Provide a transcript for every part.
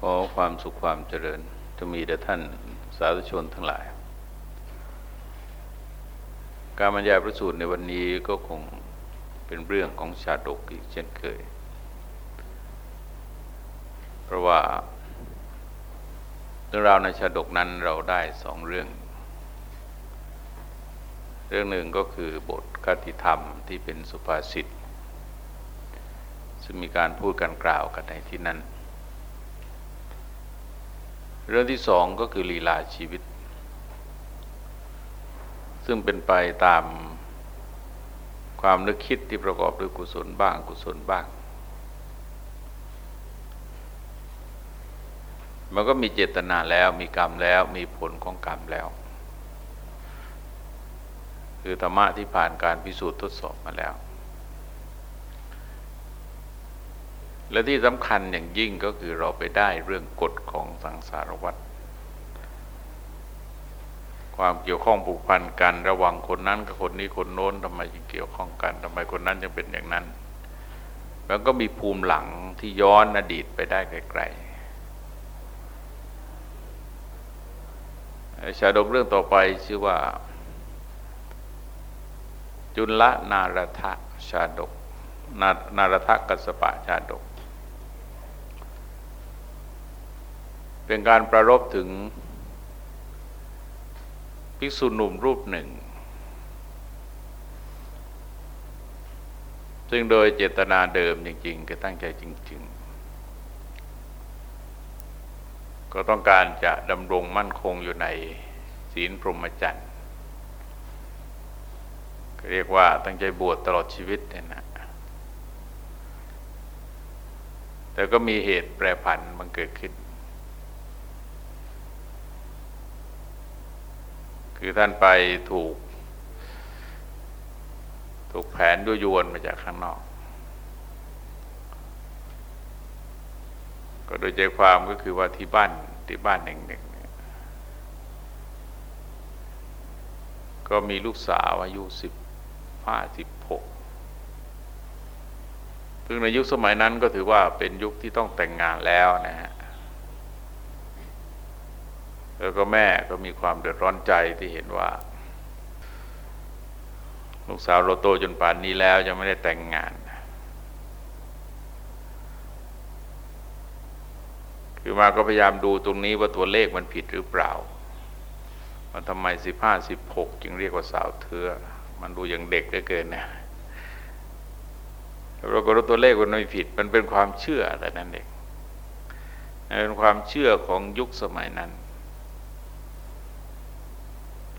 ขอความสุขความเจริญจะมีแด่ท่านสาธุชนทั้งหลาย การบรรยายพระสูตรในวันนี้ก็คงเป็นเรื่องของชาดกอีกเช่นเคย เพราะว่าเรื่องราวในชาดกนั้นเราได้สองเรื่อง เรื่องหนึ่งก็คือบทคติธรรมที่เป็นสุภาษิตซึ่งมีการพูดกันกล่าวกันในที่นั้น เรื่องที่สองก็คือลีลาชีวิต ซึ่งเป็นไปตามความนึกคิดที่ประกอบด้วยกุศลบ้างกุศลบ้าง มันก็มีเจตนาแล้วมีกรรมแล้วมีผลของกรรมแล้ว คือธรรมะที่ผ่านการพิสูจน์ทดสอบมาแล้ว และที่สำคัญอย่างยิ่งก็คือเราไปได้เรื่องกฎของสังสารวัฏความเกี่ยวข้องผูกพันกันระหว่างคนนั้นกับคนนี้คนโน้นทำไมจึงเกี่ยวข้องกันทำไมคนนั้นจึงเป็นอย่างนั้น แล้วก็มีภูมิหลังที่ย้อนอดีตไปได้ไกลๆชาดกเรื่องต่อไปชื่อว่า จุลนารทะชาดกนานารทะกัสปะชาดก เป็นการประรบถึง ภิกษุหนุ่มรูปหนึ่ง ซึ่งโดยเจตนาเดิมจริงๆก็ตั้งใจจริง ๆ ก็ต้องการจะดำรงมั่นคงอยู่ในศีลพรหมจรรย์เรียกว่าตั้งใจบวชตลอดชีวิตเนี่ยนะแต่ก็มีเหตุแปรผันมันเกิดขึ้น คือท่านไปถูก ถูกแผนด้วยยวนมาจากข้างนอก ก็โดยใจความก็คือว่าที่บ้านที่บ้านหนึ่งหนึ่งก็มีลูกสาวอายุสิบห้าสิบหกซึ่งในยุคสมัยนั้นก็ถือว่าเป็นยุคที่ต้องแต่งงานแล้วนะฮะ แล้วก็แม่ก็มีความเดือดร้อนใจที่เห็นว่า ลูกสาวเราโตจนป่านนี้แล้วยังไม่ได้แต่งงาน คือมาก็พยายามดูตรงนี้ว่าตัวเลขมันผิดหรือเปล่า มันทำไมสิบห้าสิบหกจึงเรียกว่าสาวเทือมันดูอย่างเด็กเหลือเกินนะเราก็รู้ตัวเลขมันไม่ผิด มันเป็นความเชื่อแต่นั้นเองเป็นความเชื่อของยุคสมัยนั้น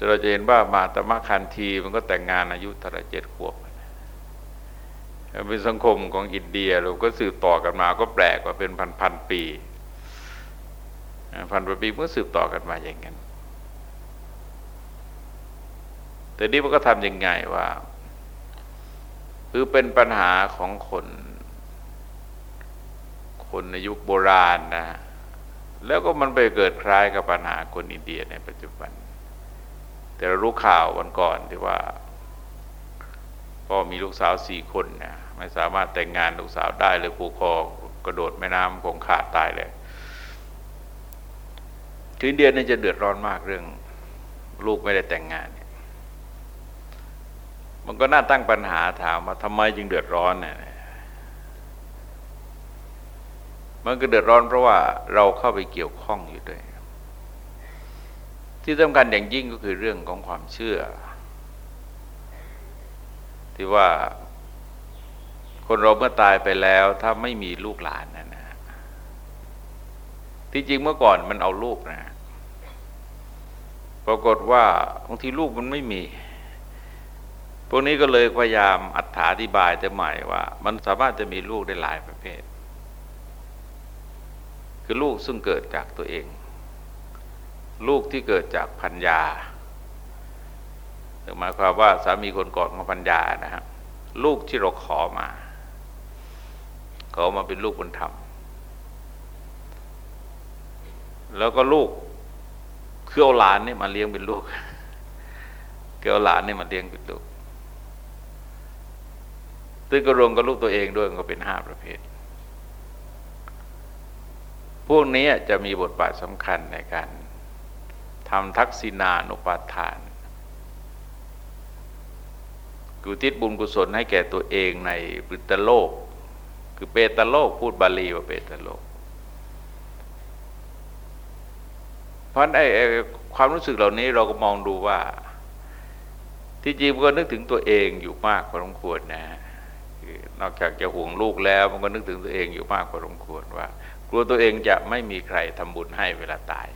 เราจะเห็นว่ามาตมะคันทีมันก็แต่งงานอายุทระเจ็ดขวบเป็นสังคมของอินเดียเราก็สืบต่อกันมาก็แปลกว่าเป็นพันพันปีพันปีเมื่อสืบต่อกันมาอย่างนั้น แต่นี้มันก็ทำยังไงว่าคือเป็นปัญหาของคน คนในยุคโบราณนะ แล้วก็มันไปเกิดคล้ายกับปัญหาคนอินเดียในปัจจุบัน แต่เรารู้ข่าววันก่อนที่ว่าพ่อมีลูกสาวสี่คนนะไม่สามารถแต่งงานลูกสาวได้เลยผูกคอกระโดดแม่น้ำคงขาดตายเลยคือเดียนี่จะเดือดร้อนมากเรื่อง ลูกไม่ได้แต่งงานเนี่ยมันก็น่าตั้งปัญหาถามว่าทำไมจึงเดือดร้อนเนี่ยมันก็เดือดร้อนเพราะว่าเราเข้าไปเกี่ยวข้องอยู่ด้วย ที่สำคัญอย่างยิ่งก็คือเรื่องของความเชื่อ ที่ว่าคนเราเมื่อตายไปแล้วถ้าไม่มีลูกหลานนะนะที่จริงเมื่อก่อนมันเอาลูกนะ ปรากฏว่าบางทีลูกมันไม่มีพวกนี้ก็เลยพยายามอธิบายจะใหม่ว่า มันสามารถจะมีลูกได้หลายประเภท คือลูกซึ่งเกิดจากตัวเอง ลูกที่เกิดจากพัญญาหมายความว่าสามีคนก่อนของพัญญานะฮะลูกที่เราขอมา ขอมาเป็นลูกบุญธรรม แล้วก็ลูกคือเอาหลานนี่มาเลี้ยงเป็นลูกเกี่ยวหลานนี่มาเลี้ยงเป็นลูกซึ่งก็รวมกับลูกตัวเองด้วยก็เป็นห้าประเภท พวกนี้จะมีบทบาทสำคัญในการ ทำทักษิณานุปาทานกุทิศบุญกุศลให้แก่ตัวเองในปิตโลก คือเปตโลกพูดบาลีว่าเปตโลก เพราะไอ้ความรู้สึกเหล่านี้เราก็มองดูว่า ที่จริงมันก็นึกถึงตัวเองอยู่มากพอสมควรนะนอกจากจะห่วงลูกแล้ว มันก็นึกถึงตัวเองอยู่มากพอสมควรว่า กลัวตัวเองจะไม่มีใครทำบุญให้เวลาตาย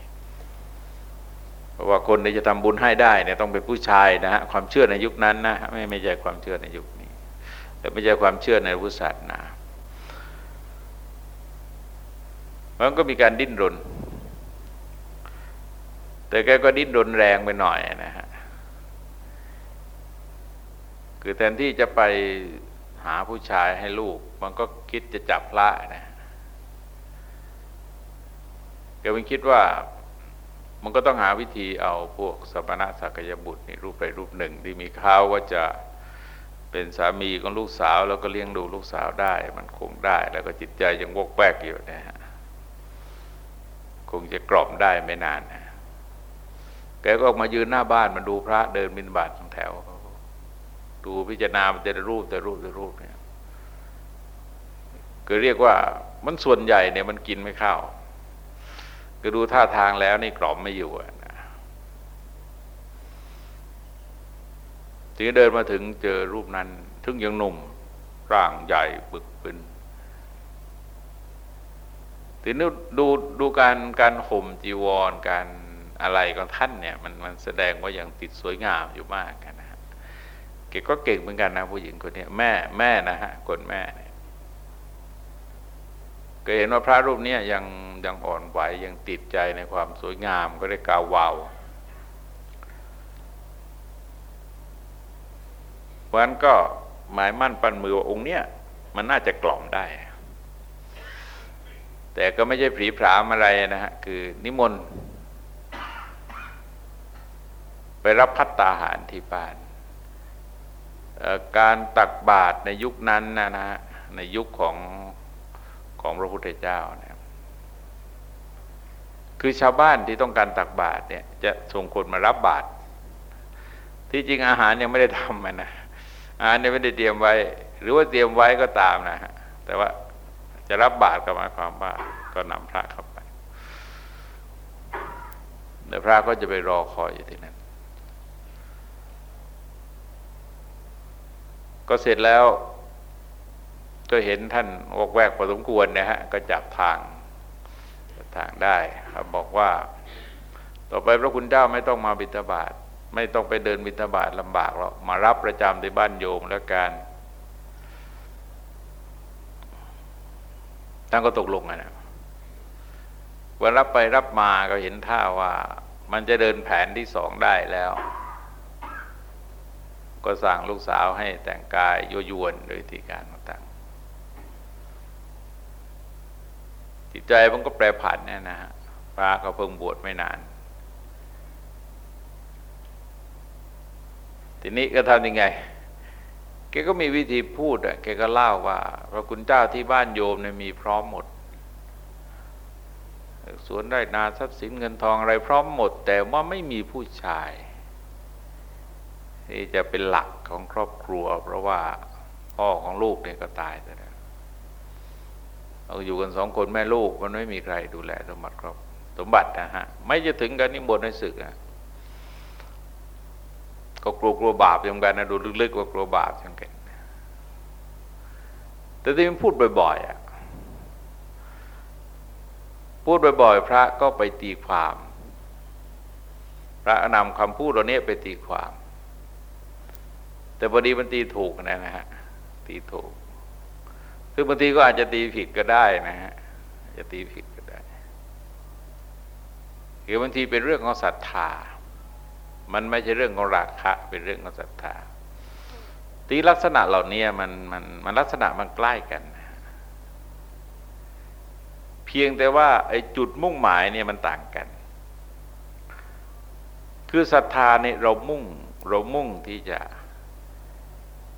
ราะว่าคนที่จะทำบุญให้ได้เนี่ยต้องเป็นผู้ชายนะฮะความเชื่อในยุคนั้นนะไม่ไม่ใช่ความเชื่อในยุคนี้แต่ไม่ใช่ความเชื่อในพุทธศาสนามันก็มีการดิ้นรน แต่แกก็ดิ้นรนแรงไปหน่อยนะฮะคือแทนที่จะไปหาผู้ชายให้ลูก มันก็คิดจะจับพระนะแกเป็นคิดว่า มันก็ต้องหาวิธีเอาพวกสมณะสักยบุตรนี่รูปไปรูปหนึ่ง ที่มีข่าวว่าจะเป็นสามีของลูกสาว แล้วก็เลี้ยงดูลูกสาวได้ มันคงได้ แล้วก็จิตใจยังวกแวกอยู่นะฮะคงจะกรอบได้ไม่นานนะแกก็ออกมายืนหน้าบ้านมันดูพระเดินบินบาตแถว ดูพิจารณาแต่รูปแต่รูปแต่รูปเนี่ยก็เรียกว่ามันส่วนใหญ่เนี่ยมันกินไม่เข้า ก็ดูท่าทางแล้วนี่กล่อมไม่อยู่นะถึงเดินมาถึงเจอรูปนั้นถึงยังหนุ่ม ร่างใหญ่บึกบึนทีนี้ดูดูการการห่มจีวรการอะไรของท่านเนี่ยมันมันแสดงว่าอยังติดสวยงามอยู่มากนะฮะเกก็เก่งเหมือนกันนะผู้หญิงคนนี้แม่แม่นะฮะคนแม่ ก็เห็นว่าพระรูปนี้ยังยังอ่อนไหวยังติดใจในความสวยงามก็ได้กล่าววาวเพราะนั้นก็หมายมั่นปันมือว่าองค์เนี้ยมันน่าจะกล่อมได้ แต่ก็ไม่ใช่ผีผามอะไรนะฮะ คือนิมนต์ไปรับพัตตาหารที่บ้านการตักบาตรในยุคนั้นนะนะในยุคของ ของพระพุทธเจ้าเนี่ยคือชาวบ้านที่ต้องการตักบาตรเนี่ยจะส่งคนมารับบาตรที่จริงอาหารยังไม่ได้ทำมันนะอาหารยังไม่ได้เตรียมไว้ หรือว่าเตรียมไว้ก็ตามนะฮะแต่ว่าจะรับบาตรก็หมายความว่าก็นำพระเข้าไปเดี๋ยวพระก็จะไปรอคอยอยู่ที่นั่นก็เสร็จแล้ว ก็เห็นท่านวกแวกพอสมควรนะฮะก็จับทางทางได้ครับบอกว่า ต่อไปพระคุณเจ้าไม่ต้องมาบิณฑบาตไม่ต้องไปเดินบิณฑบาตลำบากหรอกมารับประจำในบ้านโยมแล้วกันท่านก็ตกลงนะวันรับไปรับมาก็เห็นท่าว่ามันจะเดินแผนที่สองได้แล้ว ก็สั่งลูกสาวให้แต่งกายยั่วยวนโดยที่การต่าง จิตใจมันก็แปรผันเนี่ยนะฮะพระก็เพิ่งบวชไม่นาน ทีนี้ก็ทำยังไงแกก็มีวิธีพูดอะแกก็เล่าว่า พระคุณเจ้าที่บ้านโยมเนี่ยมีพร้อมหมดสวนได้นาทรัพย์สินเงินทองอะไรพร้อมหมด แต่ว่าไม่มีผู้ชายที่จะเป็นหลักของครอบครัว เพราะว่าพ่อของลูกเนี่ยก็ตายแล้ว เราอยู่กันสองคนแม่ลูก มันไม่มีใครดูแลสมบัติครอบสมบัตินะฮะ ไม่จะถึงกันนิมนต์ให้ศึกนะก็กลัวกลัวบาปย่างกันนะดูลึกๆว่ากลัวบาปย่างกันแต่ที่มันพูดบ่อยๆอะพูดบ่อยๆพระก็ไปตีความ พระนำคำพูดเหล่านี้ยไปตีความ แต่พอดีมันตีถูกนะฮะตีถูก คือบางทีก็อาจจะตีผิดก็ได้นะฮะจะตีผิดก็ได้คือบางทีเป็นเรื่องของศรัทธา มันไม่ใช่เรื่องของราคะ เป็นเรื่องของศรัทธาตีลักษณะเหล่านี้มันมันมันลักษณะมันใกล้กันเพียงแต่ว่าไอ้จุดมุ่งหมายเนี่ยมันต่างกัน คือศรัทธาเนี่ยเรามุ่งเรามุ่งที่จะ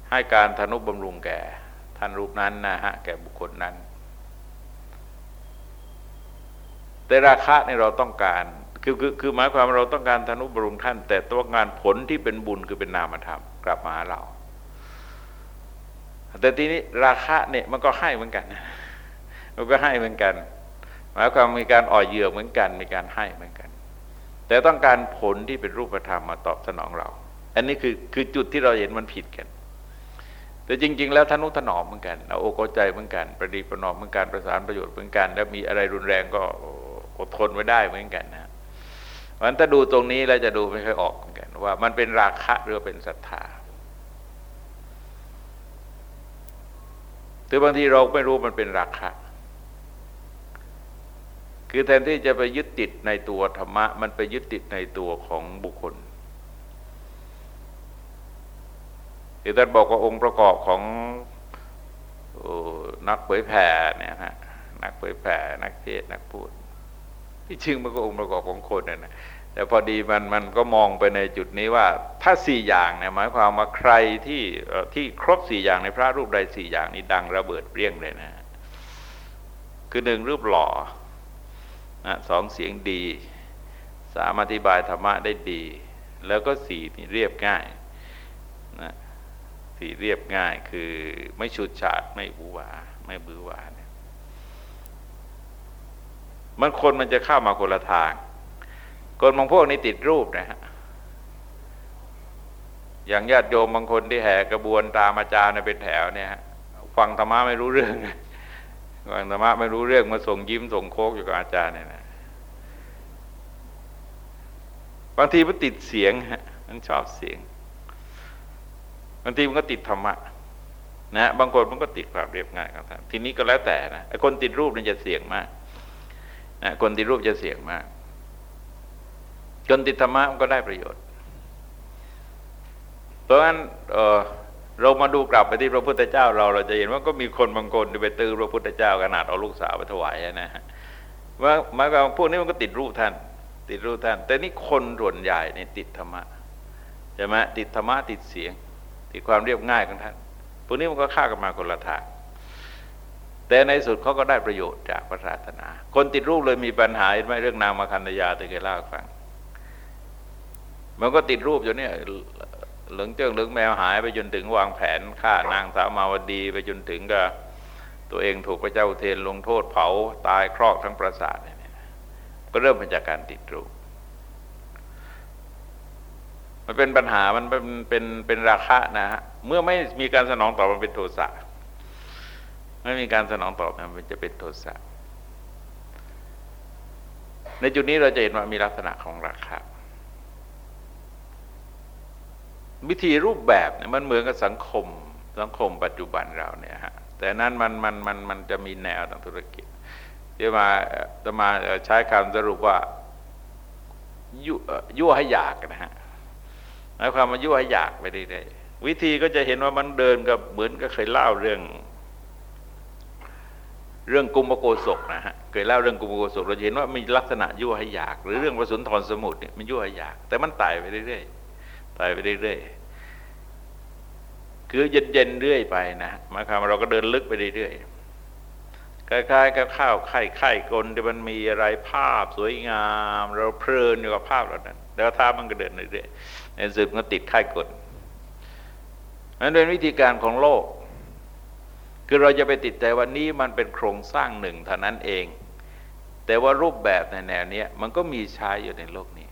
ให้การทนุบำรุงแก่านรูปนั้นนะฮะแก่บุคคลนั้น แต่ราคะในเราต้องการคือคือคือหมายความเราต้องการทนุบรุงท่าน แต่ตัวงานผลที่เป็นบุญคือเป็นนามธรรมกลับมาหาเรา แต่ทีนี้ราคะเนี่ยมันก็ให้เหมือนกันมันก็ให้เหมือนกันหมายความมีการอ่อยเหยื่อเหมือนกัน มีการให้เหมือนกัน แต่ต้องการผลที่เป็นรูปธรรมมาตอบสนองเรา อันนี้คือคือจุดที่เราเห็นมันผิดกัน แต่จริง ๆ แล้วทนุถนอมเหมือนกันเอาโอกใจเหมือนกัน ประดีประนอมเหมือนกันประสานประโยชน์เหมือนกัน แล้วมีอะไรรุนแรงก็อดทนไว้ได้เหมือนกันนะเพราะฉะนั้นถ้าดูตรงนี้เราจะดูไม่ค่อยออกเหมือนกัน ว่ามันเป็นราคะหรือเป็นศรัทธารือบางทีเราไม่รู้มันเป็นราคะคือแทนที่จะไปยึดติดในตัวธรรมะ มันไปยึดติดในตัวของบุคคล ที่ท่านบอกว่าองค์ประกอบของนักเผยแผ่เนี่ยฮะนักเผยแผ่นักเทศนักพูด ที่จริงมันก็องค์ประกอบของคนน่ะแต่พอดีมันมันก็มองไปในจุดนี้ว่าถ้าสี่อย่างเนี่ยหมายความว่าใครที่ที่ครบสี่อย่างในพระรูปใดสี่อย่างนี้ดังระเบิดเปรี้ยงเลยนะ คือหนึ่งรูปหล่อนะสองเสียงดี สามอธิบายธรรมะได้ดี แล้วก็สี่นี่เรียบง่าย สี่เรียบง่ายคือไม่ชุดฉาดไม่บูวาไม่บือวาเนี่ยมันคนมันจะเข้ามาคนละทาง คนบางพวกนี้ติดรูปนะฮะอย่างญาติโยมบางคนที่แห่กระบวนตามอาจารย์เป็นแถวเนี่ยฟังธรรมะไม่รู้เรื่องฟังธรรมะไม่รู้เรื่องมาส่งยิ้มส่งโคกอยู่กับอาจารย์เนี่ยนะบางทีมันติดเสียงฮะมันชอบเสียง บางทีมันก็ติดธรรมะนะบางคนมันก็ติดความเรียบง่ายครับทีนี้ก็แล้วแต่นะคนติดรูปนี่จะเสี่ยงมากนะคนติดรูปจะเสี่ยงมากจนติดธรรมะมันก็ได้ประโยชน์ เพราะฉะนั้นเเรามาดูกลับไปที่พระพุทธเจ้า เราเราจะเห็นว่าก็มีคนบางคนที่ไปตื้อพระพุทธเจ้าขนาดเอาลูกสาวไปถวายนะฮะว่าหมายความพวกนี้มันก็ติดรูปท่าน ติดรูปท่าน แต่นี่คนส่วนใหญ่เนี่ยติดธรรมะใช่ไหมติดธรรมะติดเสียง ติดความเรียบง่ายของท่านพวกนี้มันก็ฆ่ากันมาคนละทางแต่ในสุดเขาก็ได้ประโยชน์จากพระศาสนา คนติดรูปเลยมีปัญหาไม่เรื่องนางมาคันธยาที่เคยเล่าให้ฟัง มันก็ติดรูปอยู่เนี่ยเหลืองเจ้าเหลืองแมวหายไปจนถึงวางแผนฆ่านางสาวมาวดีไปจนถึงกับตัวเองถูกพระเจ้าเทนลงโทษเผาตายครอกทั้งประสาทเนี่ยก็เริ่มมาจากการติดรูป มันเป็นปัญหามันเป็นเป็นเป็นราคะนะฮะเมื่อไม่มีการสนองตอบมันเป็นโทสะไม่มีการสนองตอบมันจะเป็นโทสะในจุดนี้เราจะเห็นว่ามีลักษณะของราคะวิธีรูปแบบเนี่ยมันเหมือนกับสังคมสังคมปัจจุบันเราเนี่ยฮะแต่นั้นมันมันมันมันจะมีแนวทางธุรกิจที่มาจะมาใช้คำสรุปว่ายุยั่วให้อยากนะฮะายความว่ายั่วให้อยากไปได้วิธีก็จะเห็นว่ามันเดินกับเหมือนก็เคยเล่าเรื่อง เรื่องกุมภโกศกนะฮะเคยเล่าเรื่องกุมภโกศกเราเห็นว่ามีลักษณะยั่วให้อยาก หรือเรื่องประสุนทรสมุทรเนี่ยมันยั่วให้อยาก แต่มันตายไปเรื่อยๆไปไปเรื่อยๆคือเย็นๆเรื่อยไปนะหมายความเราก็เดินลึกไปเรื่อยๆคล้ายๆกับข้าวไข่ไข่กลนที่มันมีอะไรภาพสวยงาม เราเพลินอยู่กับภาพเหล่านั้น แล้วท่ามันก็เดินเรื่อยๆ ในสึกมันติดไข่กลนั่นเป็นวิธีการของโลก คือเราจะไปติดใจว่านี้มันเป็นโครงสร้างหนึ่งเท่านั้นเอง แต่ว่ารูปแบบในแนวนี้มันก็มีใช้อยู่ในโลกนี้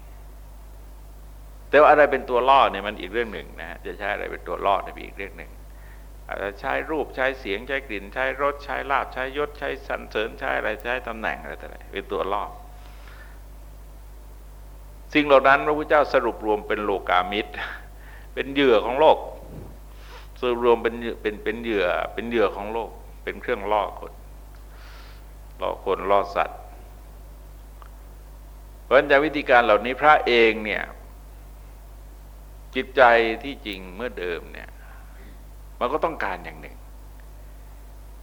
แต่ว่าอะไรเป็นตัวล่อเนี่ยมันอีกเรื่องหนึ่งนะจะใช้อะไรเป็นตัวล่อเนี่ยอีกเรื่องหนึ่งอาจจะใช้รูปใช้เสียงใช้กลิ่น ใช้รสใช้ลาบใช้ยศใช้สรรเสริญใช้อะไรใช้ตำแหน่งอะไรต่างๆเป็นตัวล่อ สิ่งเหล่านั้นพระพุทธเจ้าสรุปรวมเป็นโลกามิตร เป็นเหยื่อของโลก สรุปรวมเป็นเป็นเป็นเหยื่อเป็นเหยื่อของโลก เป็นเครื่องล่อคนล่อคนล่อสัตว์ เพราะฉะนั้นวิธีการเหล่านี้พระเองเนี่ยจิตใจที่จริงเมื่อเดิมเนี่ย มันก็ต้องการอย่างหนึ่ง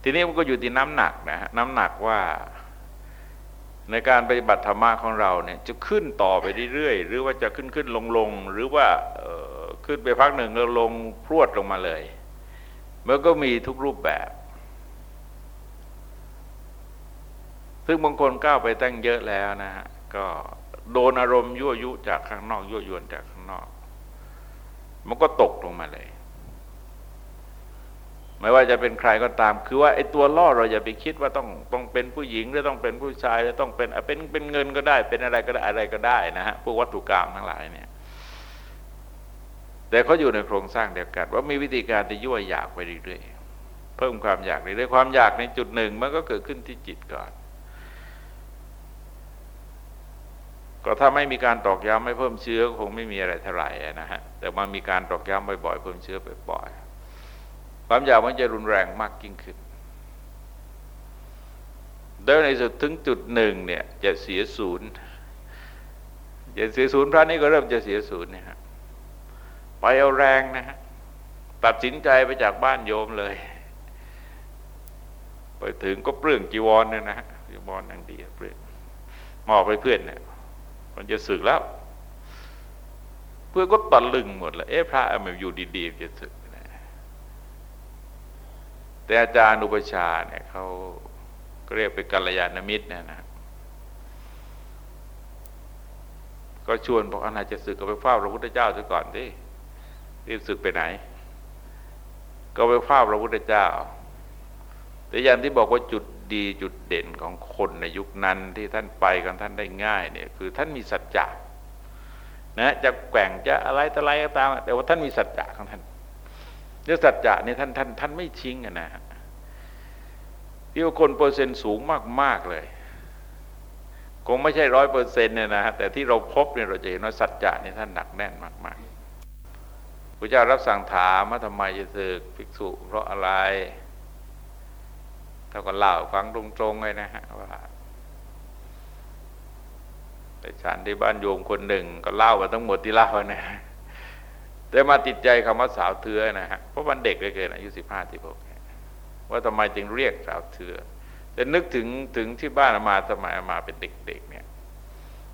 ทีนี้มันก็อยู่ที่น้ำหนักนะฮะน้ำหนักว่า ในการปฏิบัติธรรมะของเราเนี่ยจะขึ้นต่อไปเรื่อยๆ หรือว่าจะขึ้นขึ้นลงลงหรือว่าขึ้นไปพักหนึ่งแล้วลงพรวดลงมาเลย มันก็มีทุกรูปแบบ ซึ่งบางคนก้าวไปตั้งเยอะแล้วนะฮะก็โดนอารมณ์ยั่วยุจากข้างนอกยั่วยวนจากข้างนอก มันก็ตกลงมาเลย ไม่ว่าจะเป็นใครก็ตาม คือว่าไอ้ตัวล่อเราอย่าไปคิดว่าต้องต้องเป็นผู้หญิงหรือต้องเป็นผู้ชายหรือต้องเป็นเป็นเป็นเงินก็ได้ เป็นอะไรก็ได้อะไรก็ได้นะฮะพวกวัตถุกรรมทั้งหลายเนี่ยแต่เขาอยู่ในโครงสร้างเดียวกัน ว่ามีวิธีการที่ยั่วอยากไปเรื่อยๆเพิ่มความอยากเรื่อยๆความอยากในจุดหนึ่งมันก็เกิดขึ้นที่จิตก่อน ก็ถ้าไม่มีการตอกย้ำไม่เพิ่มเชื้อคงไม่มีอะไรเท่าไหร่นะฮะแต่มันมีการตอกย้ำบ่อยๆ เพิ่มเชื้อบ่อยๆ ความอยากมันจะรุนแรงมากยิ่งขึ้นแล้วในสุดถึงจุดหนึ่งเนี่ยจะเสียศูนย์จะเสียศูนย์พระนี้ก็เริ่มจะเสียศูนย์เนี่ยฮะไปเอาแรงนะฮะตัดสินใจไปจากบ้านโยมเลย ไปถึงก็เปลื้องจีวรเนี่ยนะฮะจีวรอย่างดีเปลื้องมอบไปเพื่อนเนี่ยมันจะสึกแล้ว เพื่อก็ตะลึงหมดเลยเอ๊ะพระมันอยู่ดีๆจะสึก แต่อาจารย์อุปชาเนี่ยเขาเรียกเป็นกัลยาณมิตรเนี่ยนะก็ชวนบอกอนาจะสึกก็ไปเฝ้าพระพุทธเจ้าซะก่อนที่รีบสึกไปไหน ก็ไปเฝ้าพระพุทธเจ้า แต่อย่างที่บอกว่าจุดดีจุดเด่นของคนในยุคนั้นที่ท่านไปกันท่านได้ง่ายเนี่ยคือท่านมีสัจจะนะจะแกว่งจะอะไรต่ออะไรก็ตาม แต่ว่าท่านมีสัจจะของท่าน เรื่สัจจะนี่ท่านท่านท่านไม่ชิงนะฮะที่ว่าคนเปอร์เซ็นต์สูงมาก ๆ เลย คงไม่ใช่ร้อยเปอร์เซ็นต์เนี่ยนะฮะแต่ที่เราพบเนี่ยเราจะเห็นว่าสัจจะนี่ท่านหนักแน่นมาก ๆพระเจ้ารับสั่งถามว่าทำไมจะศึกภิกษุ เพราะอะไรเขาก็เล่าฟังตรงๆเลยนะฮะว่าไปฉันที่บ้านโยมคนหนึ่ง ก็เล่ามาทั้งหมดที่เล่าเนะ แต่มาติดใจคำว่าสาวเถือนะฮะเพราะมันเด็กเลยเกินอายุสิบห้าที่ผมว่าทำไมจึงเรียกสาวเถือแต่นึกถึงถึงที่บ้านมาสมัยมาเป็นเด็กๆเนี่ย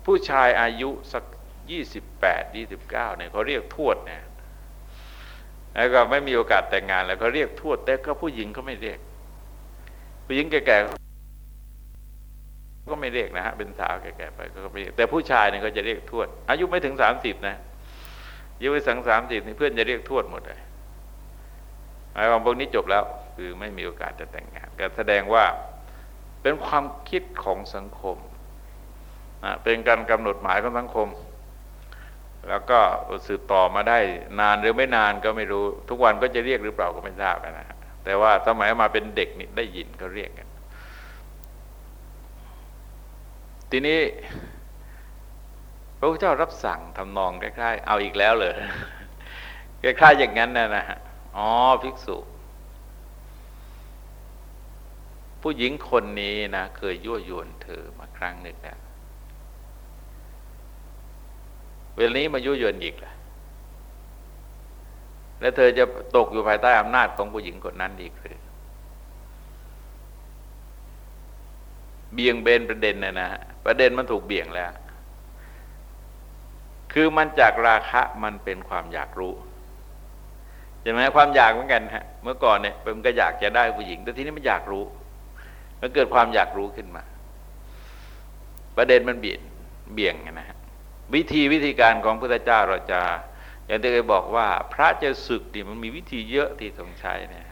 ผู้ชายอายุสักยี่สิบแปดยี่สิบเก้าเนี่ยเขาเรียกทวดเนี่ยแล้วก็ไม่มีโอกาสแต่งงานแล้วเขาเรียกทวดแต่ก็ผู้หญิงเขาไม่เรียก ผู้หญิงแก่ๆก็ไม่เรียกนะฮะเป็นสาวแก่ๆไปก็ไม่เรียกแต่ผู้ชายเนี่ยก็จะเรียกทวด อายุไม่ถึงสามสิบนะ ยุไปสังสามสิบนี่เพื่อนจะเรียกทวดหมดเลยหมายความพวกนี้จบแล้ว คือไม่มีโอกาสจะแต่งงานก็แสดงว่าเป็นความคิดของสังคมเป็นการกำหนดหมายของสังคม แล้วก็สืบต่อมาได้นานหรือไม่นานก็ไม่รู้ ทุกวันก็จะเรียกหรือเปล่าก็ไม่ทราบนะฮะแต่ว่าสมัยมาเป็นเด็กนี่ได้ยินเขาเรียกกันทีนี้ พระพุทธเจ้ารับสั่งทำนองคล้ายๆ เอาอีกแล้วเลยคล้ายๆอย่างนั้นนะนะฮะอ๋อภิกษุ ผู้หญิงคนนี้นะเคยยั่วยวนเธอมาครั้งหนึ่งแล้วเวลานี้มายั่วยวนอีกล่ะและเธอจะตกอยู่ภายใต้อำนาจของผู้หญิงคนนั้นอีกหรือเบี่ยงเบนประเด็นนะนะประเด็นมันถูกเบี่ยงแล้ว คือมันจากราคะมันเป็นความอยากรู้ใช่ไหมความอยากเหมือนกันฮะเมื่อก่อนเนี่ยมันก็อยากจะได้ผู้หญิง แต่ทีนี้มันอยากรู้ มันเกิดความอยากรู้ขึ้นมา ประเด็นมันเบี่ยงเบี่ยงนะฮะวิธีวิธีการของพระพุทธเจ้าเราจะอย่างที่เคยบอกว่าพระจะศึกนี่มันมีวิธีเยอะที่ต้องใช้เนี่ย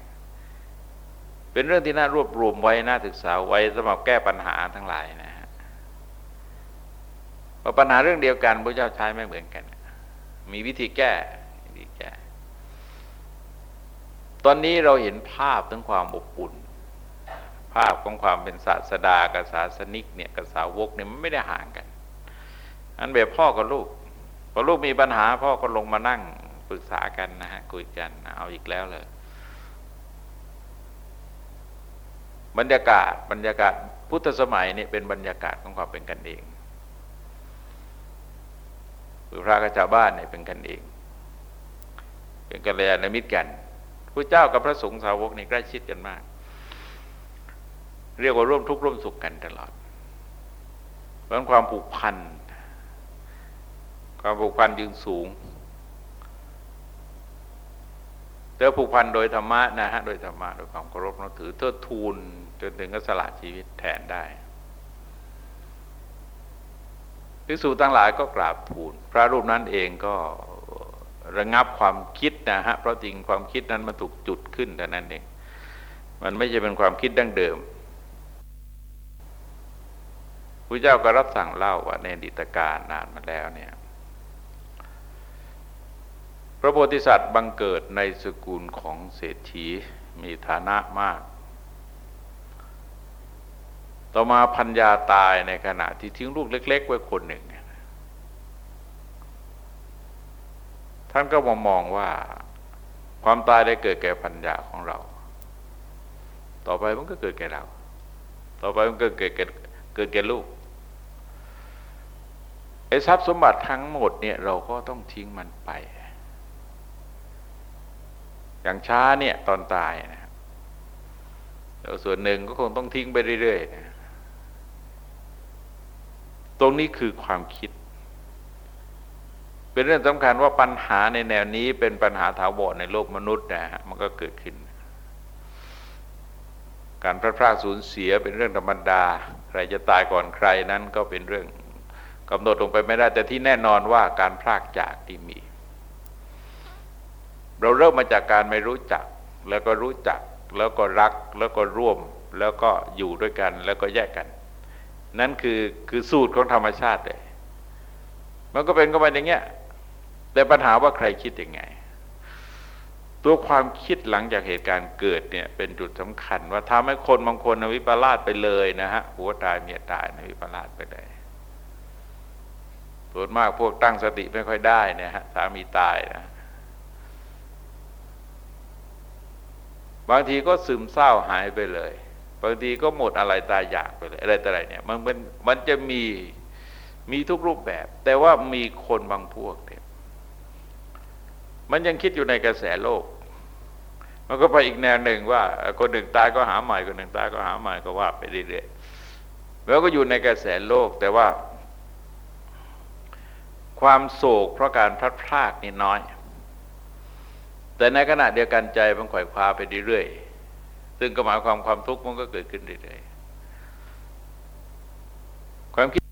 เป็นเรื่องที่น่ารวบรวมไว้น่าศึกษาไว้สำหรับแก้ปัญหาทั้งหลายนะ พราปัญหาเรื่องเดียวกันพระเจ้าใช้ไม่เหมือนกัน มีวิธีแก้วิธีแก้ ตอนนี้เราเห็นภาพทั้งความอบอุ่น ภาพของความเป็นศาสดากับศาสนิกเนี่ยกับสาวกเนี่ยมันไม่ได้ห่างกัน อันแบบพ่อกับลูกพอลูกมีปัญหาพ่อก็ลงมานั่งปรึกษากันนะฮะคุยกันเอาอีกแล้วเลยบรรยากาศบรรยากาศพุทธสมัยนี่เป็นบรรยากาศของความเป็นกันเอง พระกับชาวบ้านเนี่ยเป็นกันเอง เป็นกัลยาณมิตรกันพระเจ้ากับพระสงฆ์สาวกนี่ใกล้ชิดกันมาก เรียกว่าร่วมทุกข์ร่วมสุขกันตลอดเพราะความผูกพัน ความผูกพันยึงสูงเธอผูกพันโดยธรรมะนะฮะโดยธรรมะโดยความเคารพนับถือเธอทูลจนถึงก็สละชีวิตแทนได้ ภิกษุทั้งหลายก็กราบทูลพระรูปนั้นเองก็ระงับความคิดนะฮะเพราะจริงความคิดนั้นมันถูกจุดขึ้นแต่นั้นเองมันไม่ใช่เป็นความคิดดั้งเดิมพระเจ้าก็รับสั่งเล่าว่าในดิตการนานมาแล้วเนี่ยพระโพธิสัตว์บังเกิดในสกุลของเศรษฐีมีฐานะมาก ต่อมาพัญญาตายในขณะที่ทิ้งลูกเล็ก ๆ ไว้คนหนึ่ง ท่านก็มองมองว่า ความตายได้เกิดแก่พัญญาของเรา ต่อไปมันก็เกิดแก่เรา ต่อไปมันก็เกิดแก่เกิดแก่ลูกไอ้ทรัพย์สมบัติทั้งหมดเนี่ยเราก็ต้องทิ้งมันไป อย่างช้าเนี่ยตอนตายนะส่วนหนึ่งก็คงต้องทิ้งไปเรื่อยๆนะ ตรงนี้คือความคิด เป็นเรื่องสำคัญว่าปัญหาในแนวนี้เป็นปัญหาถาวรในโลกมนุษย์นะฮะมันก็เกิดขึ้น การพลาดพลาดสูญเสียเป็นเรื่องธรรมดา ใครจะตายก่อนใครนั้นก็เป็นเรื่องกำหนดลงไปไม่ได้แต่ที่แน่นอนว่าการพลากจากที่มี เราเริ่มมาจากการไม่รู้จัก แล้วก็รู้จัก แล้วก็รัก แล้วก็ร่วม แล้วก็อยู่ด้วยกัน แล้วก็แยกกัน นั่นคือคือสูตรของธรรมชาติเลยมันก็เป็นก็ไปอย่างเงี้ย แต่ปัญหาว่าใครคิดยังไง ตัวความคิดหลังจากเหตุการณ์เกิดเนี่ยเป็นจุดสำคัญ ว่าทำให้คนบางคนวิปลาสไปเลยนะฮะหัวตายเมียตายนวิปลาสไปเลยส่วนมากพวกตั้งสติไม่ค่อยได้เนี่ยฮะสามีตายนะบางทีก็ซึมเศร้าหายไปเลย บางทีก็หมดอะไรตายอยากไปเลยอะไรแต่อะไรเนี่ยมันมันมันจะมีมีทุกรูปแบบ แต่ว่ามีคนบางพวกเนี่ยมันยังคิดอยู่ในกระแสโลก มันก็ไปอีกแนวหนึ่งว่า คนหนึ่งตายก็หาใหม่คนหนึ่งตายก็หาใหม่ก็ว่าไปเรื่อยๆแล้วก็อยู่ในกระแสโลกแต่ว่า ความโศกเพราะการพลัดพรากนี่น้อย แต่ในขณะเดียวกันใจมันขวอยคว้าไปเรื่อยๆ ซึ่งก็หมายความความทุกข์มันก็เกิดขึ้นเรื่อยๆความคิด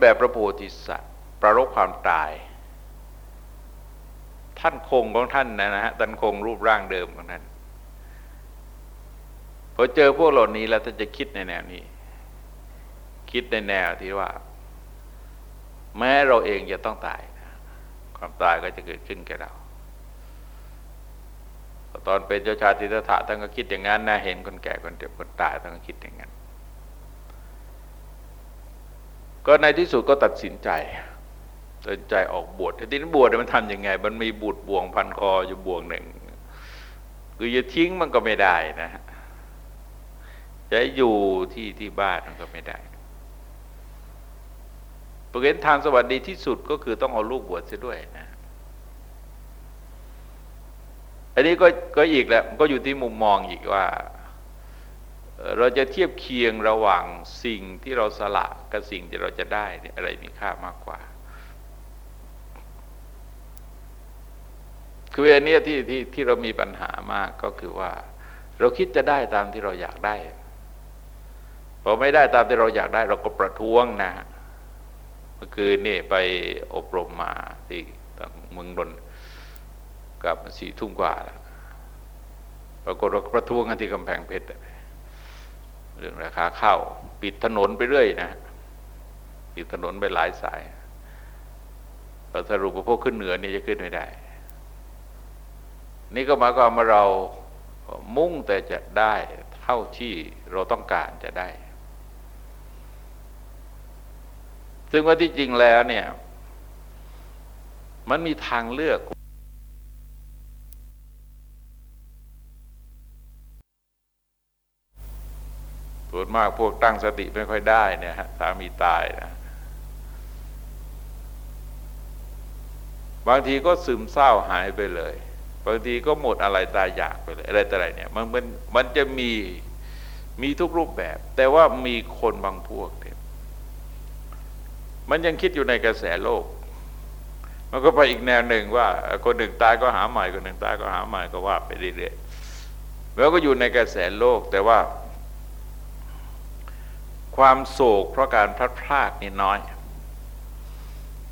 แบบพระโพธิสัตว์ ประรบความตาย ท่านคงของท่านนะนะฮะท่านคงรูปร่างเดิมของท่านพอเจอพวกเหล่านี้แล้วท่านจะคิดในแนวนี้ คิดในแนวที่ว่า แม้เราเองจะต้องตาย ความตายก็จะเกิดขึ้นแก่เรา ตอนเป็นเจ้าชายติสถะท่านก็คิดอย่างนั้นนะเห็นคนแก่คนเจ็บคนตายท่านก็คิดอย่างนั้น ก็ในที่สุดก็ตัดสินใจตัดใจออกบวชที่นี้นบวชมันทำยังไง มันมีบุตรบ่วงพันคออยู่บ่วงหนึ่งคือจะทิ้งมันก็ไม่ได้นะจะอยู่ที่ที่บ้านมันก็ไม่ได้ประเห็นทางสวัสดีที่สุดก็คือต้องเอาลูกบวชเสียด้วยนะ อันนี้ก็ก็อีกแหละก็อยู่ที่มุมมองอีกว่า เราจะเทียบเคียงระหว่างสิ่งที่เราสละกับสิ่งที่เราจะได้อะไรมีค่ามากกว่า คืออันนี้ที่ที่ที่เรามีปัญหามากก็คือว่า เราคิดจะได้ตามที่เราอยากได้พอไม่ได้ตามที่เราอยากได้ เราก็ประท้วงนะเมื่อคืนนี่ไปอบรมมาที่เมืองดน กับสี่ทุ่มกว่าแล้วปรากฏว่าประท้วงกันที่กำแพงเพชรเรื่องราคาข้าวปิดถนนไปเรื่อยนะปิดถนนไปหลายสายสรุปว่าพวกขึ้นเหนือนี่จะขึ้นไม่ได้ นี่ก็หมายความว่าเรามุ่งแต่จะได้เท่าที่เราต้องการจะได้ ซึ่งว่าที่จริงแล้วเนี่ย มันมีทางเลือก ส่วนมากพวกตั้งสติไม่ค่อยได้เนี่ยฮะสามีตายนะบางทีก็ซึมเศร้าหายไปเลย บางทีก็หมดอะไรตายอยากไปเลย อะไรแต่อะไรเนี่ยมันมันมันจะมีมีทุกรูปแบบ แต่ว่ามีคนบางพวกเนี่ยมันยังคิดอยู่ในกระแสโลก มันก็ไปอีกแนวหนึ่งว่า คนหนึ่งตายก็หาใหม่คนหนึ่งตายก็หาใหม่ก็ว่าไปเรื่อยๆแล้วก็อยู่ในกระแสโลกแต่ว่า ความโศกเพราะการพลัดพรากนี่น้อย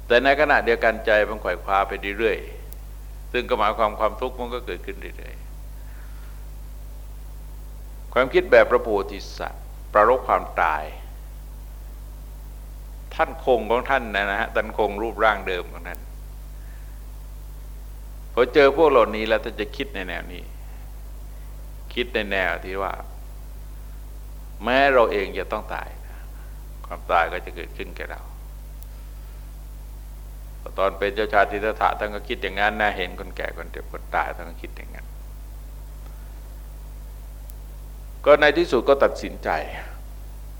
แต่ในขณะเดียวกันใจมันขวายคว้าไปเรื่อยๆซึ่งก็หมายความความทุกข์มันก็เกิดขึ้นเรื่อยๆความคิดแบบพระโพธิสัตว์ประรบความตาย ท่านคงของท่านนะนะฮะท่านคงรูปร่างเดิมของท่านพอเจอพวกเหล่านี้แล้วท่านจะคิดในแนวนี้ คิดในแนวที่ว่า แม้เราเองจะต้องตายความตายก็จะเกิดขึ้นแก่เรา ตอนเป็นเจ้าชายทิฏฐะท่านก็คิดอย่างนั้นนะเห็นคนแก่คนเจ็บคนตายท่านก็คิดอย่างนั้น ก็ในที่สุดก็ตัดสินใจ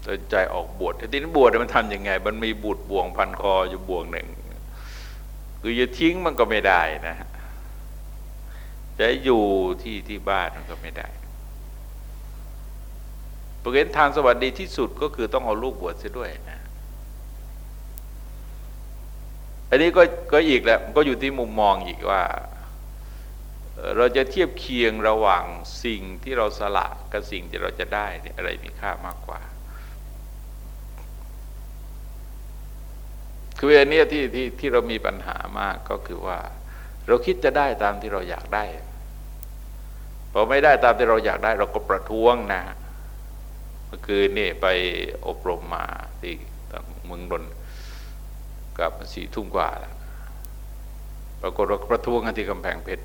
ตัดใจออกบวชทีนี้บวชมันทำยังไง มันมีบุตรบ่วงพันคออยู่บ่วงหนึ่ง คือจะทิ้งมันก็ไม่ได้นะจะอยู่ที่ที่บ้านมันก็ไม่ได้ ประเด็นทางสวัสดีที่สุดก็คือต้องเอาลูกบวชเสียด้วยนะอันนี้ก็ก็อีกแหละก็อยู่ที่มุมมองอีกว่า เราจะเทียบเคียงระหว่างสิ่งที่เราสละกับสิ่งที่เราจะได้เนี่ยอะไรมีค่ามากกว่าคืออันนี้ที่ที่ที่เรามีปัญหามากก็คือว่า เราคิดจะได้ตามที่เราอยากได้พอไม่ได้ตามที่เราอยากได้ เราก็ประท้วงนะ มื่อคืนนี่ไปอบรมมาที่เมืองนนกับสี่ทุ่มกว่าแล้วปรากฏเราประท้วงกันที่กำแพงเพชร